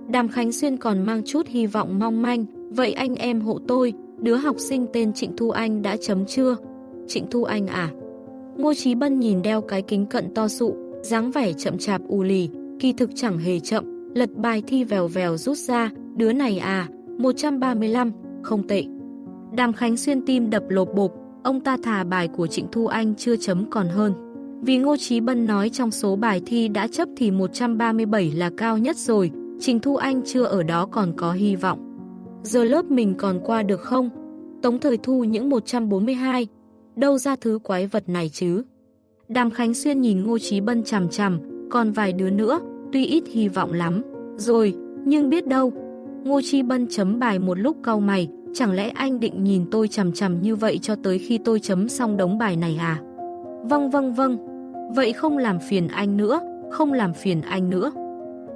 Đàm Khánh Xuyên còn mang chút hy vọng mong manh, vậy anh em hộ tôi, đứa học sinh tên Trịnh Thu Anh đã chấm chưa? Trịnh Thu Anh à? Ngô Chí Bân nhìn đeo cái kính cận to sụ, dáng vẻ chậm chạp u lì, kỳ thực chẳng hề chậm, lật bài thi vèo vèo rút ra, đứa này à, 135, không tệ. Đàm Khánh Xuyên tim đập lột bộp, ông ta thà bài của Trịnh Thu Anh chưa chấm còn hơn. Vì Ngô Chí Bân nói trong số bài thi đã chấp thì 137 là cao nhất rồi, Trình Thu Anh chưa ở đó còn có hy vọng. Giờ lớp mình còn qua được không? Tống thời thu những 142. Đâu ra thứ quái vật này chứ? Đàm Khánh Xuyên nhìn Ngô Chí Bân chằm chằm, còn vài đứa nữa, tuy ít hy vọng lắm. Rồi, nhưng biết đâu. Ngô Chí Bân chấm bài một lúc cau mày, chẳng lẽ anh định nhìn tôi chằm chằm như vậy cho tới khi tôi chấm xong đống bài này à? Vâng vâng vâng, vậy không làm phiền anh nữa, không làm phiền anh nữa.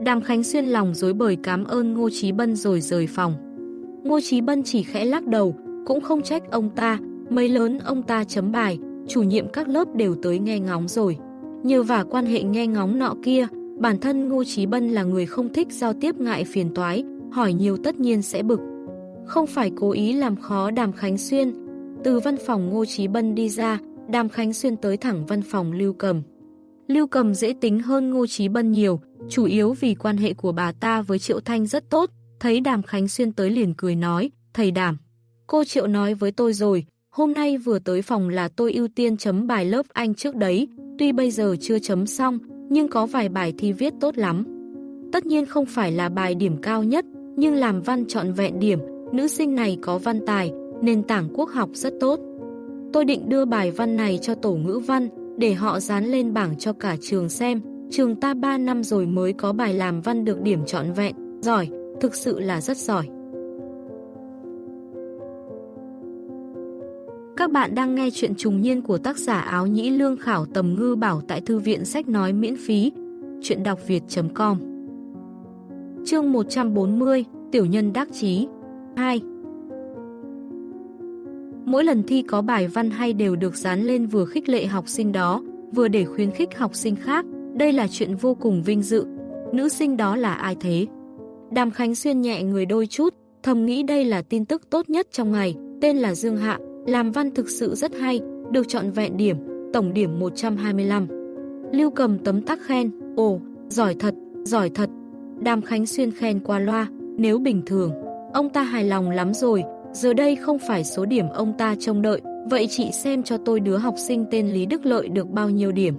Đàm Khánh Xuyên lòng dối bời cảm ơn Ngô Chí Bân rồi rời phòng. Ngô Chí Bân chỉ khẽ lắc đầu, cũng không trách ông ta, mấy lớn ông ta chấm bài, chủ nhiệm các lớp đều tới nghe ngóng rồi. Nhờ vả quan hệ nghe ngóng nọ kia, bản thân Ngô Chí Bân là người không thích giao tiếp ngại phiền toái, hỏi nhiều tất nhiên sẽ bực. Không phải cố ý làm khó Đàm Khánh Xuyên. Từ văn phòng Ngô Chí Bân đi ra, Đàm Khánh Xuyên tới thẳng văn phòng Lưu Cầm. Lưu Cầm dễ tính hơn Ngô Chí Bân nhiều, chủ yếu vì quan hệ của bà ta với Triệu Thanh rất tốt, thấy Đàm Khánh Xuyên tới liền cười nói, thầy Đàm. Cô Triệu nói với tôi rồi, hôm nay vừa tới phòng là tôi ưu tiên chấm bài lớp Anh trước đấy, tuy bây giờ chưa chấm xong, nhưng có vài bài thi viết tốt lắm. Tất nhiên không phải là bài điểm cao nhất, nhưng làm văn trọn vẹn điểm, nữ sinh này có văn tài, nền tảng quốc học rất tốt. Tôi định đưa bài văn này cho tổ ngữ văn, để họ dán lên bảng cho cả trường xem. Trường ta 3 năm rồi mới có bài làm văn được điểm trọn vẹn, giỏi, thực sự là rất giỏi. Các bạn đang nghe chuyện trùng niên của tác giả áo nhĩ lương khảo tầm ngư bảo tại thư viện sách nói miễn phí. Chuyện đọc việt.com Chương 140 Tiểu nhân đắc chí 2 Mỗi lần thi có bài văn hay đều được dán lên vừa khích lệ học sinh đó, vừa để khuyến khích học sinh khác. Đây là chuyện vô cùng vinh dự. Nữ sinh đó là ai thế? Đàm Khánh Xuyên nhẹ người đôi chút, thầm nghĩ đây là tin tức tốt nhất trong ngày, tên là Dương Hạ, làm văn thực sự rất hay, được chọn vẹn điểm, tổng điểm 125. Lưu cầm tấm tắc khen, ồ, giỏi thật, giỏi thật. Đàm Khánh Xuyên khen qua loa, nếu bình thường, ông ta hài lòng lắm rồi, giờ đây không phải số điểm ông ta trông đợi, vậy chị xem cho tôi đứa học sinh tên Lý Đức Lợi được bao nhiêu điểm.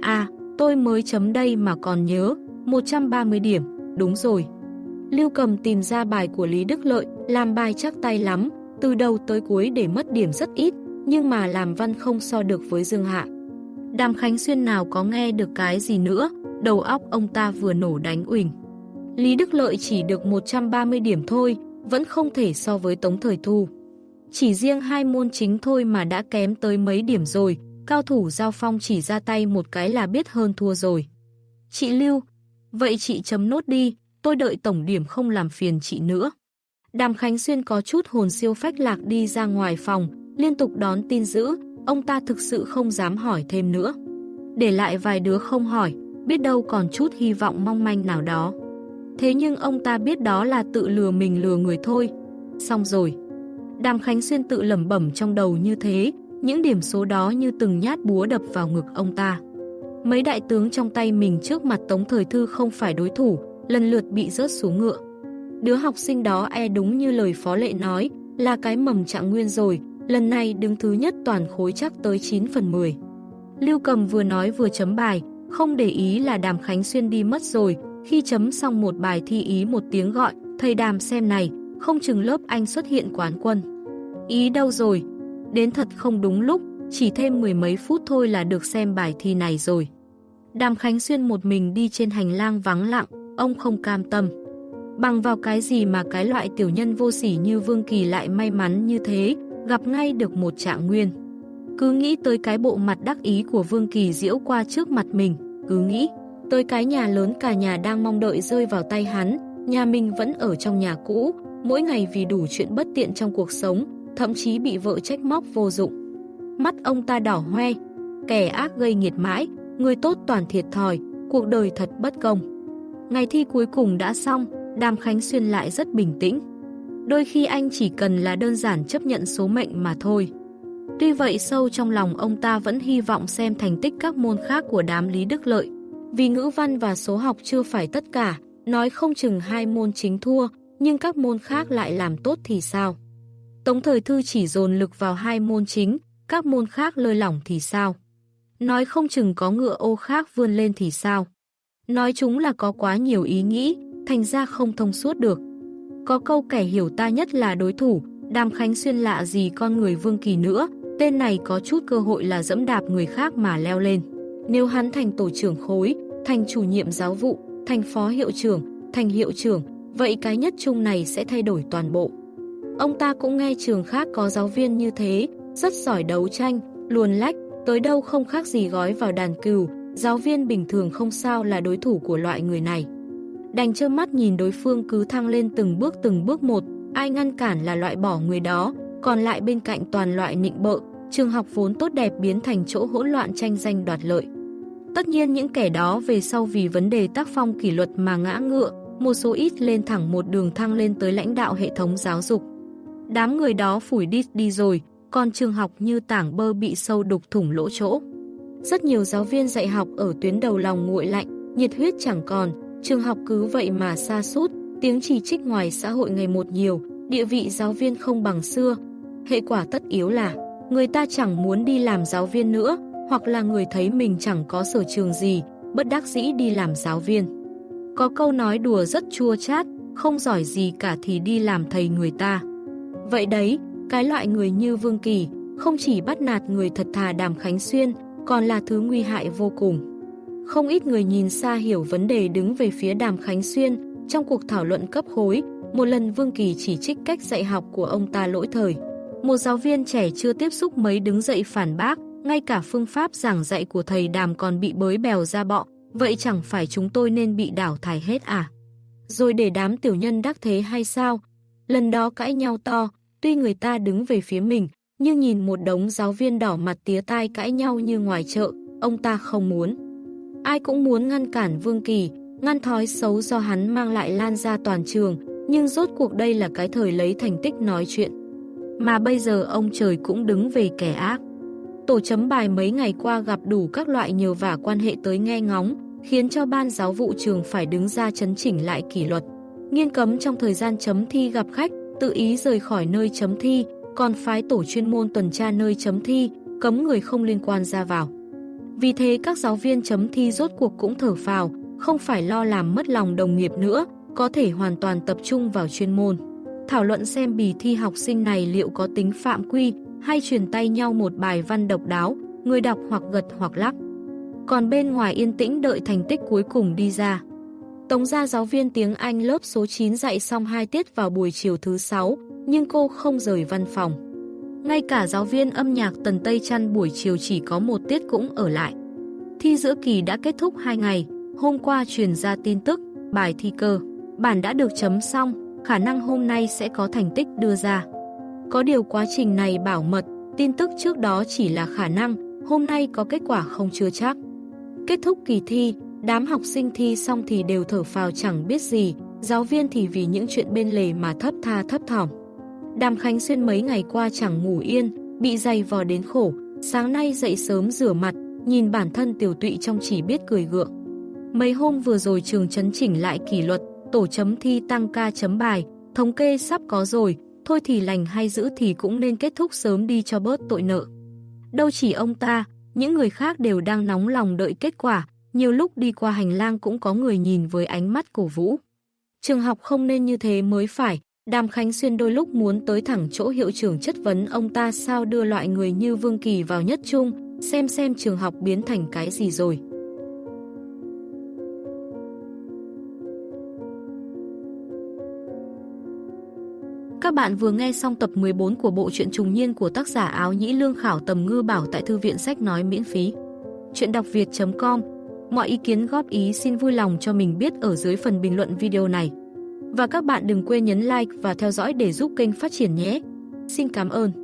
À, tôi mới chấm đây mà còn nhớ, 130 điểm, đúng rồi. Lưu Cầm tìm ra bài của Lý Đức Lợi, làm bài chắc tay lắm, từ đầu tới cuối để mất điểm rất ít, nhưng mà làm văn không so được với Dương Hạ. Đàm Khánh Xuyên nào có nghe được cái gì nữa, đầu óc ông ta vừa nổ đánh uỳnh. Lý Đức Lợi chỉ được 130 điểm thôi, vẫn không thể so với Tống Thời Thu. Chỉ riêng hai môn chính thôi mà đã kém tới mấy điểm rồi, cao thủ giao phong chỉ ra tay một cái là biết hơn thua rồi. Chị Lưu, vậy chị chấm nốt đi, tôi đợi tổng điểm không làm phiền chị nữa. Đàm Khánh Xuyên có chút hồn siêu phách lạc đi ra ngoài phòng, liên tục đón tin dữ, ông ta thực sự không dám hỏi thêm nữa. Để lại vài đứa không hỏi, biết đâu còn chút hy vọng mong manh nào đó. Thế nhưng ông ta biết đó là tự lừa mình lừa người thôi. Xong rồi. Đàm Khánh Xuyên tự lẩm bẩm trong đầu như thế, những điểm số đó như từng nhát búa đập vào ngực ông ta. Mấy đại tướng trong tay mình trước mặt Tống Thời Thư không phải đối thủ, lần lượt bị rớt xuống ngựa. Đứa học sinh đó e đúng như lời Phó Lệ nói, là cái mầm trạng nguyên rồi, lần này đứng thứ nhất toàn khối chắc tới 9 phần 10. Lưu Cầm vừa nói vừa chấm bài, không để ý là Đàm Khánh Xuyên đi mất rồi, khi chấm xong một bài thi ý một tiếng gọi, thầy Đàm xem này, không chừng lớp anh xuất hiện quán quân. Ý đâu rồi? Đến thật không đúng lúc, chỉ thêm mười mấy phút thôi là được xem bài thi này rồi. Đàm Khánh Xuyên một mình đi trên hành lang vắng lặng, ông không cam tâm. Bằng vào cái gì mà cái loại tiểu nhân vô sỉ như Vương Kỳ lại may mắn như thế, gặp ngay được một trạng nguyên. Cứ nghĩ tới cái bộ mặt đắc ý của Vương Kỳ diễu qua trước mặt mình, cứ nghĩ tới cái nhà lớn cả nhà đang mong đợi rơi vào tay hắn, nhà mình vẫn ở trong nhà cũ, mỗi ngày vì đủ chuyện bất tiện trong cuộc sống, thậm chí bị vợ trách móc vô dụng. Mắt ông ta đỏ hoe, kẻ ác gây nghiệt mãi, người tốt toàn thiệt thòi, cuộc đời thật bất công. Ngày thi cuối cùng đã xong, Đàm Khánh Xuyên lại rất bình tĩnh. Đôi khi anh chỉ cần là đơn giản chấp nhận số mệnh mà thôi. Tuy vậy sâu trong lòng ông ta vẫn hy vọng xem thành tích các môn khác của đám Lý Đức Lợi. Vì ngữ văn và số học chưa phải tất cả, nói không chừng hai môn chính thua, nhưng các môn khác lại làm tốt thì sao? Tống thời thư chỉ dồn lực vào hai môn chính, các môn khác lơi lỏng thì sao? Nói không chừng có ngựa ô khác vươn lên thì sao? Nói chúng là có quá nhiều ý nghĩ, thành ra không thông suốt được. Có câu kẻ hiểu ta nhất là đối thủ, Đàm Khánh Xuyên lạ gì con người Vương Kỳ nữa, tên này có chút cơ hội là dẫm đạp người khác mà leo lên. Nếu hắn thành tổ trưởng khối, thành chủ nhiệm giáo vụ, thành phó hiệu trưởng, thành hiệu trưởng, vậy cái nhất chung này sẽ thay đổi toàn bộ. Ông ta cũng nghe trường khác có giáo viên như thế, rất giỏi đấu tranh, luồn lách, tới đâu không khác gì gói vào đàn cừu, giáo viên bình thường không sao là đối thủ của loại người này. Đành trơ mắt nhìn đối phương cứ thăng lên từng bước từng bước một, ai ngăn cản là loại bỏ người đó, còn lại bên cạnh toàn loại nịnh bợ, trường học vốn tốt đẹp biến thành chỗ hỗn loạn tranh danh đoạt lợi. Tất nhiên những kẻ đó về sau vì vấn đề tác phong kỷ luật mà ngã ngựa, một số ít lên thẳng một đường thăng lên tới lãnh đạo hệ thống giáo dục. Đám người đó phủi đi đi rồi, còn trường học như tảng bơ bị sâu đục thủng lỗ chỗ. Rất nhiều giáo viên dạy học ở tuyến đầu lòng nguội lạnh, nhiệt huyết chẳng còn, trường học cứ vậy mà xa sút tiếng chỉ trích ngoài xã hội ngày một nhiều, địa vị giáo viên không bằng xưa. Hệ quả tất yếu là, người ta chẳng muốn đi làm giáo viên nữa, hoặc là người thấy mình chẳng có sở trường gì, bất đắc dĩ đi làm giáo viên. Có câu nói đùa rất chua chát, không giỏi gì cả thì đi làm thầy người ta. Vậy đấy, cái loại người như Vương Kỳ, không chỉ bắt nạt người thật thà Đàm Khánh Xuyên, còn là thứ nguy hại vô cùng. Không ít người nhìn xa hiểu vấn đề đứng về phía Đàm Khánh Xuyên, trong cuộc thảo luận cấp khối, một lần Vương Kỳ chỉ trích cách dạy học của ông ta lỗi thời. Một giáo viên trẻ chưa tiếp xúc mấy đứng dậy phản bác, ngay cả phương pháp giảng dạy của thầy Đàm còn bị bới bèo ra bọ, vậy chẳng phải chúng tôi nên bị đảo thải hết à? Rồi để đám tiểu nhân đắc thế hay sao? Lần đó cãi nhau to, tuy người ta đứng về phía mình, nhưng nhìn một đống giáo viên đỏ mặt tía tai cãi nhau như ngoài chợ, ông ta không muốn. Ai cũng muốn ngăn cản Vương Kỳ, ngăn thói xấu do hắn mang lại lan ra toàn trường, nhưng rốt cuộc đây là cái thời lấy thành tích nói chuyện. Mà bây giờ ông trời cũng đứng về kẻ ác. Tổ chấm bài mấy ngày qua gặp đủ các loại nhiều vả quan hệ tới nghe ngóng, khiến cho ban giáo vụ trường phải đứng ra chấn chỉnh lại kỷ luật. Nghiên cấm trong thời gian chấm thi gặp khách, tự ý rời khỏi nơi chấm thi, còn phái tổ chuyên môn tuần tra nơi chấm thi, cấm người không liên quan ra vào. Vì thế các giáo viên chấm thi rốt cuộc cũng thở phào, không phải lo làm mất lòng đồng nghiệp nữa, có thể hoàn toàn tập trung vào chuyên môn. Thảo luận xem bì thi học sinh này liệu có tính phạm quy hay truyền tay nhau một bài văn độc đáo, người đọc hoặc gật hoặc lắc. Còn bên ngoài yên tĩnh đợi thành tích cuối cùng đi ra. Tống gia giáo viên tiếng Anh lớp số 9 dạy xong 2 tiết vào buổi chiều thứ 6, nhưng cô không rời văn phòng. Ngay cả giáo viên âm nhạc Tần Tây Trăn buổi chiều chỉ có một tiết cũng ở lại. Thi giữa kỳ đã kết thúc 2 ngày, hôm qua truyền ra tin tức, bài thi cơ. Bản đã được chấm xong, khả năng hôm nay sẽ có thành tích đưa ra. Có điều quá trình này bảo mật, tin tức trước đó chỉ là khả năng, hôm nay có kết quả không chưa chắc. Kết thúc kỳ thi, đám học sinh thi xong thì đều thở phào chẳng biết gì, giáo viên thì vì những chuyện bên lề mà thấp tha thấp thỏm. Đàm Khánh Xuyên mấy ngày qua chẳng ngủ yên, bị dày vò đến khổ, sáng nay dậy sớm rửa mặt, nhìn bản thân tiểu tụy trong chỉ biết cười gượng. Mấy hôm vừa rồi trường chấn chỉnh lại kỷ luật, tổ chấm thi tăng ca chấm bài, thống kê sắp có rồi, thôi thì lành hay giữ thì cũng nên kết thúc sớm đi cho bớt tội nợ. Đâu chỉ ông ta, những người khác đều đang nóng lòng đợi kết quả, nhiều lúc đi qua hành lang cũng có người nhìn với ánh mắt cổ vũ. Trường học không nên như thế mới phải, Đàm Khánh Xuyên đôi lúc muốn tới thẳng chỗ hiệu trưởng chất vấn ông ta sao đưa loại người như Vương Kỳ vào nhất trung, xem xem trường học biến thành cái gì rồi. Các bạn vừa nghe xong tập 14 của bộ truyện trùng niên của tác giả áo nhĩ lương khảo tầm ngư bảo tại thư viện sách nói miễn phí. Chuyện đọc việt.com Mọi ý kiến góp ý xin vui lòng cho mình biết ở dưới phần bình luận video này. Và các bạn đừng quên nhấn like và theo dõi để giúp kênh phát triển nhé. Xin cảm ơn.